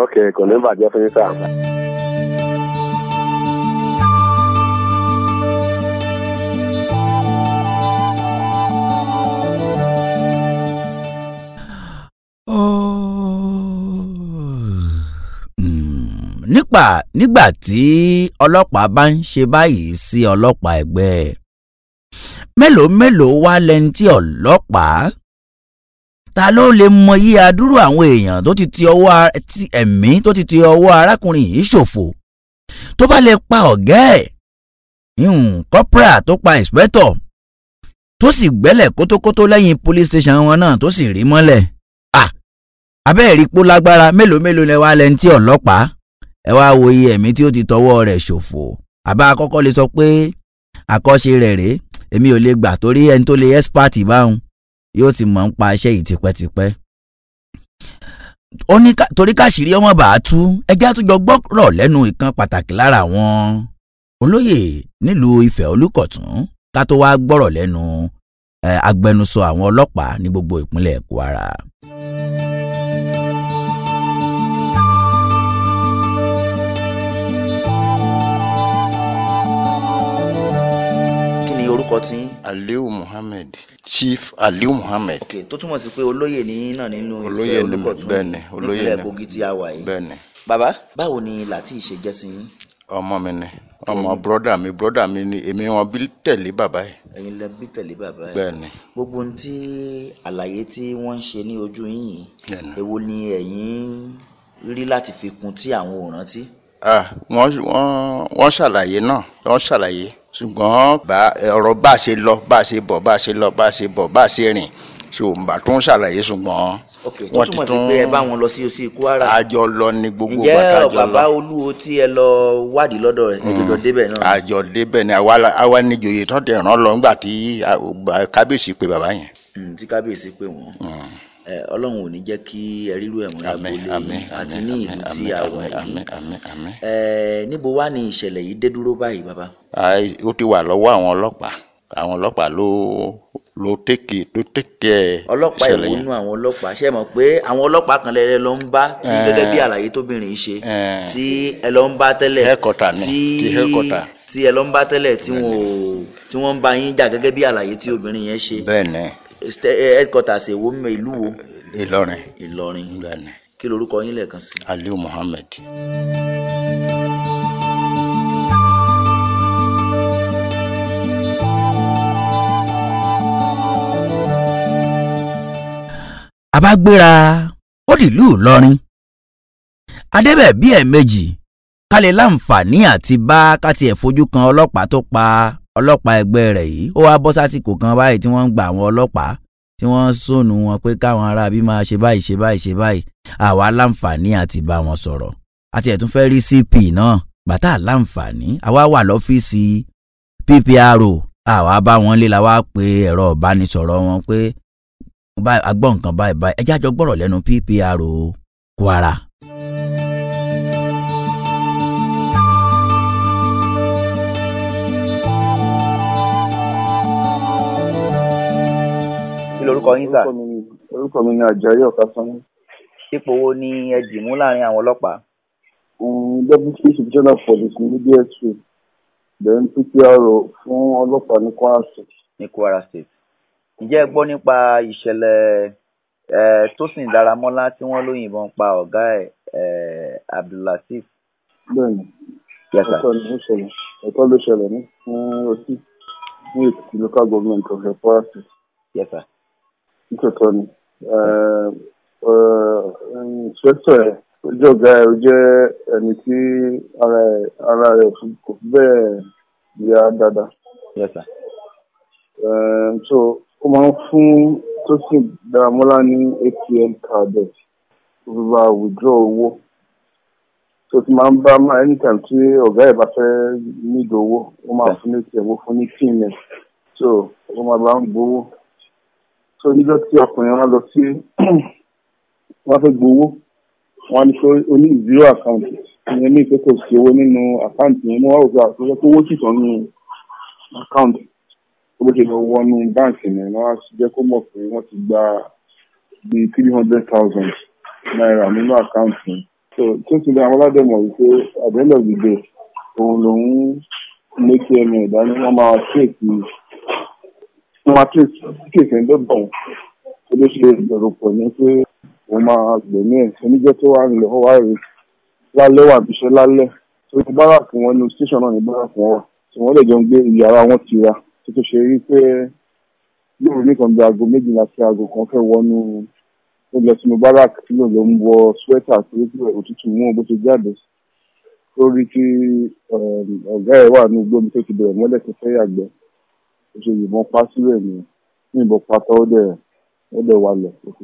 ok kò ní bàjẹ́ fún yín sà. Nípa nígbà tí ọlọ́pàá bá ń ṣe báyìí sí ọlọ́pàá ẹgbẹ́ ẹ̀ mélòó mélòó wá lẹni tí ọlọ́pàá? Ta ló lè mọyì adúrú àwọn èèyàn tó ti ti ọwọ́ ẹ̀mí tó ti ti ọwọ́ arákùnrin yìí ṣòfò? Tó bá lè pa ọ̀gá ẹ̀ corporal tó pa inspector tó sì gbẹ́lẹ̀ kótókótó lẹ́yìn police station wọn náà tó sì rí mọ́lẹ̀. Ah abẹ́ẹ̀ rí pó lágbára mélòó mélòó lẹ wá lẹni tí ọlọ́pàá ẹ wá wo iye ẹ̀mí tí ó ti tọwọ́ rẹ̀ ṣòfò àbá akọ́kọ́ lè sọ pé àkọ́ṣe rẹ̀ rèé èmi ò lè gbà torí ẹni tó lè ẹ́sípàtì báwọn yóò ti mọ̀ ń pa iṣẹ́ yìí tipẹ́tipẹ́. ó ní torí káṣírí ọmọ bàá tú ẹjẹ́ àtúnjọ gbọ́rọ̀ lẹ́nu ìkan pàtàkì lára àwọn olóyè nílùú Ifẹ̀ Olúkọ̀tún ká tó wá gbọ́rọ̀ lẹ́nu agbẹnusọ àwọn ọlọ́pàá ní gbogbo ìpínlẹ̀ Kwara. Orúkọ tí aliu muhammed chief aliu muhammed ok tó túmọ̀ sí pé olóyè ní náà nínú ni- Olúkọ̀tún bẹ́ẹ̀ni, nípínlẹ̀. Kogi tí a wà yìí. bẹ́ẹ̀ni. Bàbá báwo ni Lateef ṣe jẹ́ sí yín? Ọmọ mi ni ọmọ broda mi broda mi ni èmi wọn bí tẹ̀lé bàbá yìí ẹ̀yin lẹ bí tẹ̀lé bàbá ẹ̀. Bẹ́ẹ̀ni. Gbogbo ohun tí àlàyé tí wọ́n ń ṣe ní ojú yín yìí èwo ni ẹ̀yin rí láti fi kún tí àwọn ò rántí? Ah wọ́n wọ́n wọ́n ṣàlàyé náà wọ́n ṣàlàyé ṣùgbọ́n ọ̀rọ̀ bá a ṣe lọ bá a ṣe bọ̀ bá a ṣe lọ bá a ṣe bọ̀ bá a ṣe rìn ṣùgbọ́n tó ń ṣàlàyé? Ṣùgbọ́n ok tó túmọ̀ sí pé ẹ bá wọn lọ sí òsì Kwara. Àjọ lọ ní gbogbo ǹjẹ́ bàtà àjọ bàbá lọ. Olúwo tí ẹ lọ wádìí lọ́dọ̀ rẹ̀ ẹjọ́jọ́ débẹ̀ náà. Àjọ débẹ̀ ni àwa ní joyè tó tẹ̀ ràn lọ nígbà tí kábíyèsí pé bàbá yẹn. Mm, tí kábíyèsí pé wọ́n. Ẹ ọlọ́run ò ní jẹ́ kí ẹ rírú ẹ̀ mọ́ lágbolé àti ní ìlú tí a wà yìí. níbo wá ní ìṣẹ̀lẹ̀ yìí dé dúró báyìí bàbá? Ó ti wà lọ́wọ́ àwọn ọlọ́pàá. Àwọn ọlọ́pàá ló ló ló tẹ́kẹ̀ ọlọ́pàá ìṣẹ̀lẹ̀ yẹn. nínú àwọn ọlọ́pàá. Ṣe mọ̀ pé àwọn ọlọ́pàá kan lẹ́rẹ́ lọ ń bá tí gẹ́gẹ́ bí àlàyé tóbìnrin ṣe tí ẹ lọ ń bá tẹ́lẹ̀ ni, tí ẹ lọ ń bá tẹ́lẹ̀ tí wọn ń bá yín jà gẹ́gẹ́ bí àlàyé tí obìnrin yẹn ṣe. Eh, headquarters èwo mẹ́ ìlú wo? Ìlọrin. Ìlọrin. Bẹ́ẹ̀ni kí lorúkọ yín lẹ́ẹ̀kan sí. Aliu Muhammed. àbágbéra ó dìlú Ìlọrin. Adébẹ̀ bí ẹ̀ẹ̀mejì ká lè láǹfààní àti bá ká tiẹ̀ fojú kan ọlọ́pàá tó pa ọlọ́pàá ẹgbẹ́ rẹ̀ yìí ó wá bọ́ sásìkò kan báyìí tí wọ́n ń gba àwọn ọlọ́pàá tí wọ́n ń sọnù wọn pé káwọn aráabí máa ṣe báyìí ṣe báyìí ṣe báyìí. Àwa láǹfààní àti bá wọn sọ̀rọ̀. Àti ẹ̀ tún fẹ́ rí CP náà. Bàtà láǹfààní àwa wà lọ́fíìsì PPRO àwa bá wọn lé la wá pe ẹ̀rọ ìbánisọ̀rọ̀ wọn pé agbọ́n nǹkan báyìí báyìí. Ẹjẹ́ àjọ gbọ́rọ̀ lẹ́nu PPRO Kwara. Kí lorúkọ yín sà orúkọ mi ni ajayi ọ̀kasánmi ipò wo ni ẹ dì mú láàárín àwọn ọlọ́pàá? Deputy superintendent of police ní dsp then ppro fún ọlọ́pàá ní kwara state. ní Kwara State. Ǹjẹ́ ẹ gbọ́ nípa ìṣẹ̀lẹ̀ Tósìn Dáramọ́lá tí wọ́n ló yìnbọn pa ọ̀gá ẹ̀ Abdulateef bẹ́ẹ̀ni. Ẹ̀tọ́ ni ó ṣẹlẹ̀. Ẹ̀tọ́ ló ṣẹlẹ̀ ní fún otí ní èkìtì local government of kwara state. Yes sir nítòótọ́ ni inspector ẹ̀ ó jẹ́ ọ̀gá ẹ̀ ó jẹ́ ẹni tí ara ẹ̀ ara rẹ̀ kò fi bẹ́ẹ̀ yá dáadáa. yes sir so ó máa ń fún Tósìn Dáramọ́lá ní ATM card ẹ̀ fi bá withdraw owó tó ti máa ń bá máa anytime tí ọ̀gá ẹ̀ bá fẹ́ need owó ó máa fún ní ATM ó fún ní ẹ̀ so ó máa bá ń gbowó so níjọ́ tí ọkùnrin wọn lọ sí wọ́n fẹ́ gbowó wọ́n ní pé ó ní zero account. Ìyẹn ní ìpé kò sí owó nínú àkáǹtì yẹn. Ní wọ́n rò pé àtúnṣe tó owó sì tán nínú àkáǹtì bó ṣe lọ wọnú báǹkì ni wọn á jẹ kó mọ̀ pé wọ́n ti gba bíi three hundred thousand naira nínú àkáǹtì so tó ti lè àwọn wípé the end of the day òun lòun méjì ẹ̀mí ìdání wọ́n máa kéèkì máa kéèkì kéèkì ẹ̀ńdọ́gbọ̀n tó ló ṣe ìbẹ̀rù pọ̀ ní pé òun máa gbẹ̀mí ẹ̀. Oníjẹ́ tó wà nílẹ̀ ó wá lálẹ́ wà bíṣẹ́ lálẹ́. Tó bára fún wọn ní station náà ní fún wọn tí wọ́n lè jọ ń gbé ìyàrá wọn ti ra. Tó tó ṣe rí pé lóòrù nìkan bí aago méjìlá sí aago kan fẹ́ wọnú ó lọ sínú barak tí lòun ló ń wọ swẹ́tà tó rí pé òtútù mú bó ṣe jáde. Tó rí tí ọ̀gá ẹ̀ wà ní igbó mi tó ti bẹ̀rẹ̀ mọ́lẹ̀ tó fẹ́ yàgbẹ́ ṣe yìnbọn pa sílẹ̀ ní yìnbọn pátá ó dẹ̀ ó dẹ̀ wálẹ̀ kú.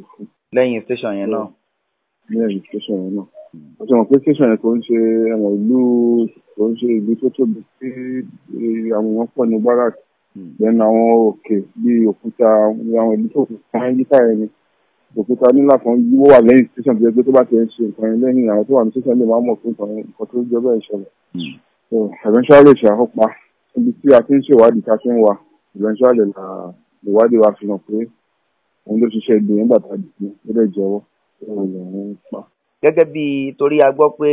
Lẹ́yìn station yẹn náà. ní ẹ̀yìn station yẹn náà? Ó ti mọ̀ pé station yẹn kò ń ṣe ẹ̀wọ̀n ìlú kò ń ṣe ìlú tó tóbi tí àwọn èèyàn pọ̀ ní barak. Then àwọn òkè bíi òkúta àwọn ìlú tó kù kan yíká yẹn ni. Òkúta nílà kan yíwọ́ wà lẹ́yìn station tó yẹ pé tó bá ti ń ṣe nǹkan yẹn lẹ́yìn àwọn tó wà ní station lè máa mọ̀ pé nǹkan yẹn nǹkan tó jọ bẹ́ẹ̀ ṣẹlẹ̀. So eventually ṣe àkópa. Níbi tí a ti ń ṣèwádìí ká ti ń wa eventually la ìwádìí wa fi hàn pé òun ló ṣiṣẹ́ ibi yẹn bàtà dìbò ó dẹ̀ jẹ́wọ́ òun lòun pa. gẹ́gẹ́ bí torí a gbọ́ pé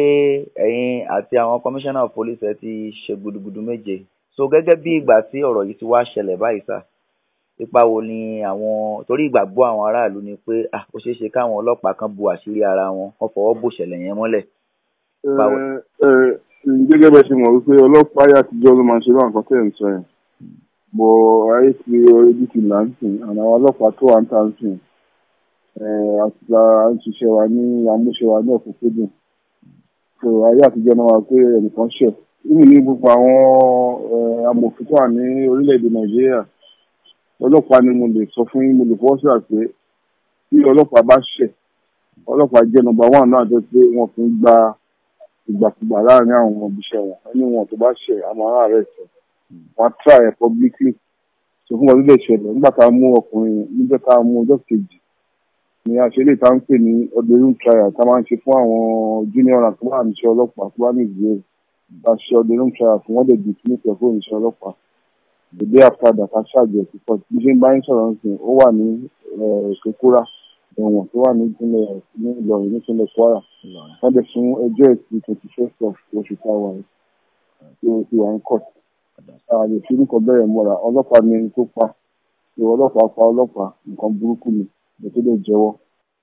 ẹ̀yin àti àwọn commissioner of police ẹ ti ṣe gudugudu méje so gẹ́gẹ́ bí ìgbà tí ọ̀rọ̀ yìí ti wá ṣẹlẹ̀ báyìí sá ipa wo ni àwọn torí ìgbàgbọ́ àwọn aráàlú ni pé ah ó ṣeé ṣe káwọn ọlọ́pàá kan bu àṣírí ara wọn wọ́n fọwọ́ bò ṣẹlẹ̀ yẹn mọ́lẹ̀. gẹ́gẹ́ bẹ́ẹ̀ ṣe mọ̀ wípé ọlọ́pàá ayé àtijọ́ ló máa ń ṣe bá nǹkan tẹ̀ ń sọ yẹn bọ̀ ayé ti ojú ti là ń sìn àwọn ọlọ́pàá tó wà ń tà ń sìn. Àti à ń ṣiṣẹ́ wa ní àmúṣe wa ní ọ̀kúnkúndùn so ayé àtijọ́ náà wà pé ẹnìkan ṣẹ̀. Nínú ní gbogbo àwọn amòfin tó wà ní orílẹ̀-èdè nàìjíríà ọlọ́pàá ni mo lè sọ fún yín mo lè fọwọ́ síra pé tí ọlọ́pàá bá ṣẹ̀ ọlọ́pàá jẹ́ nọ́mbà wán náà jẹ́ pé wọ́n fi ń gba ìgbàkúgbà láàárín àwọn ọmọ wọn. Ẹni wọn tó bá ṣẹ̀ àmọ́ rẹ̀ sọ wọ́n try ẹ̀ publicly. Sọ fún ọdún lè ṣẹlẹ̀ nígbà tá a mú ọkùnrin nígbà tá a mú ọjọ́ kejì ni a ṣe lè tá ń pè ní ọdún trial tá a máa ń ṣe fún àwọn junior àti wọ́n àmì iṣẹ́ ọlọ́pàá tó bá ní tá a ṣe ọdún trial fún wọ́n lè dì sí nípa fún ìṣẹ́ ọlọ́pàá. The day after that a ṣàjẹ́ pípọ̀ bí ṣe ń bá yín sọ̀rọ̀ nìkan ó wà ní ìkékúrà ẹ̀wọ̀n tó wà ní ìpínlẹ̀ ní Ìlọrin nípínlẹ̀ Kwara. Wọ́n dẹ̀ fún ẹjọ́ ẹ̀sìn twenty first of oṣù táwa yìí. Tí ó ti wà ní court ààyè tí nǹkan bẹ̀rẹ̀ mọ́ra ọlọ́pàá ní ẹni tó pa ṣé ọlọ́pàá pa ọlọ́pàá nǹkan burúkú ni ètò tó lè jẹ́wọ́.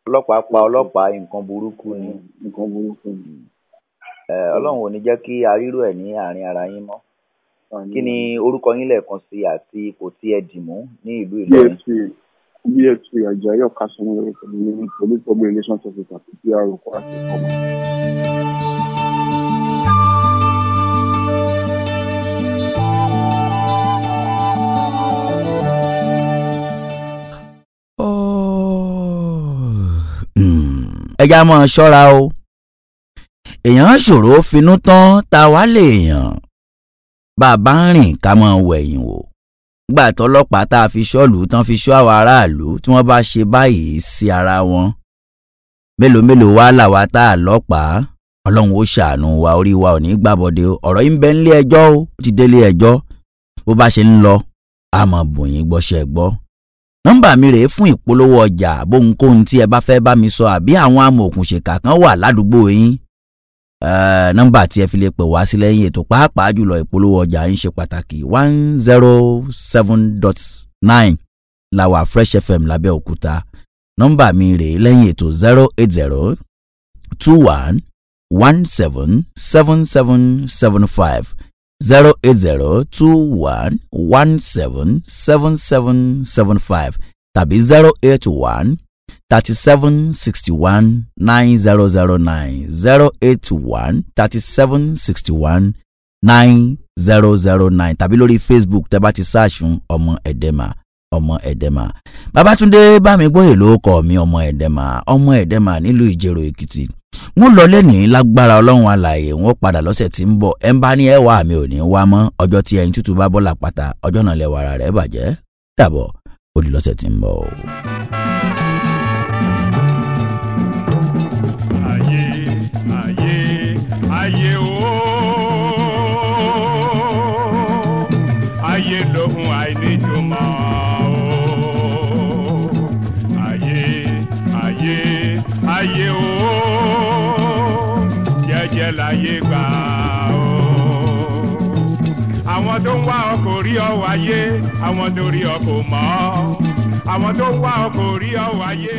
ọlọ́pàá pa ọlọ́pàá nǹkan burúkú ni. nǹkan burúkú ni. ọlọ́run ò ní jẹ́ kí arírò ẹ̀ ní àárín ara yín mọ́ kí ni orúkọ yín lẹ́ẹ̀kan sí àti ipò tí ẹ dì mú ní ìlú Ìlọrin. bsp ajayi ọkasọmọ lórúkọ mi ní police public relations officer pr Kwara State Command. Ẹja máa ṣọ́ra o. Èèyàn ṣòro finú tán ta wá lèèyàn bàbá ń rìn ká máa wẹ̀yìn wò. Gbà tọlọ́pàá tá a fi ṣọ́ọ̀lù tán fi ṣọ́ àwọn aráàlú tí wọ́n bá ṣe báyìí sí ara wọn. Mélòó mélòó wá làwa tá a lọ́pàá. Ọlọ́run ó ṣàánú wa orí wa ò ní gbàbọ̀dé ọ̀rọ̀ yìí ń bẹ nílé ẹjọ́ ó ti délé ẹjọ́. Bó bá ṣe ń lọ a máa bùnyín gbọ́ṣẹ́ gbọ́ nọ́mbà mi rèé fún ìpolówó ọjà. Bóhunkóhun tí ẹ bá fẹ́ bá mi sọ àbí àwọn amòòkùnṣèkà kan wà ládùúgbò yín. Nọ́mbà tí ẹ fi lè pè wá sí lẹ́yìn ètò pàápàá jùlọ ìpolówó ọjà yín ṣe pàtàkì. One zero seven dot nine làwà Fresh FM lábẹ́òkúta nọ́mbà mi rèé lẹ́yìn ètò zero eight zero two one one seven seven seven seven five zero eight zero two one one seven seven seven seven five tàbí zero eight one thirty-seven sixty-one nine zero zero nine zero eight one thirty-seven sixty-one nine zero zero nine tàbí lórí Facebook tẹ́ bá ti search fún ọmọ ẹ̀dẹ́mà ọmọ ẹ̀dẹ́mà. Babátúndé Bámigbóyè ló kọ́ mi ọmọ ẹ̀dẹ́mà ọmọ ẹ̀dẹ́mà nílùú Ìjẹ̀rò Èkìtì wọ́n lọ lẹ́nìí lágbára ọlọ́run alààyè wọ́n padà lọ́sẹ̀ tí ń bọ̀. Ẹ̀ ń bá ní ẹ̀wà mi ò ní wá mọ́. Ọjọ́ tí ẹyin tútù bá bọ́lá pátá ọjọ́ náà lẹ́wọ̀ ara rẹ̀ bàjẹ́. Dàbọ̀ ó di lọ́sẹ̀ tí ń bọ̀. ayé ayé ayé o àwọn tó ń wá ọ kò rí ọ wáyé àwọn tó rí ọ kò àwọn tó ń wá ọ rí ọ wáyé.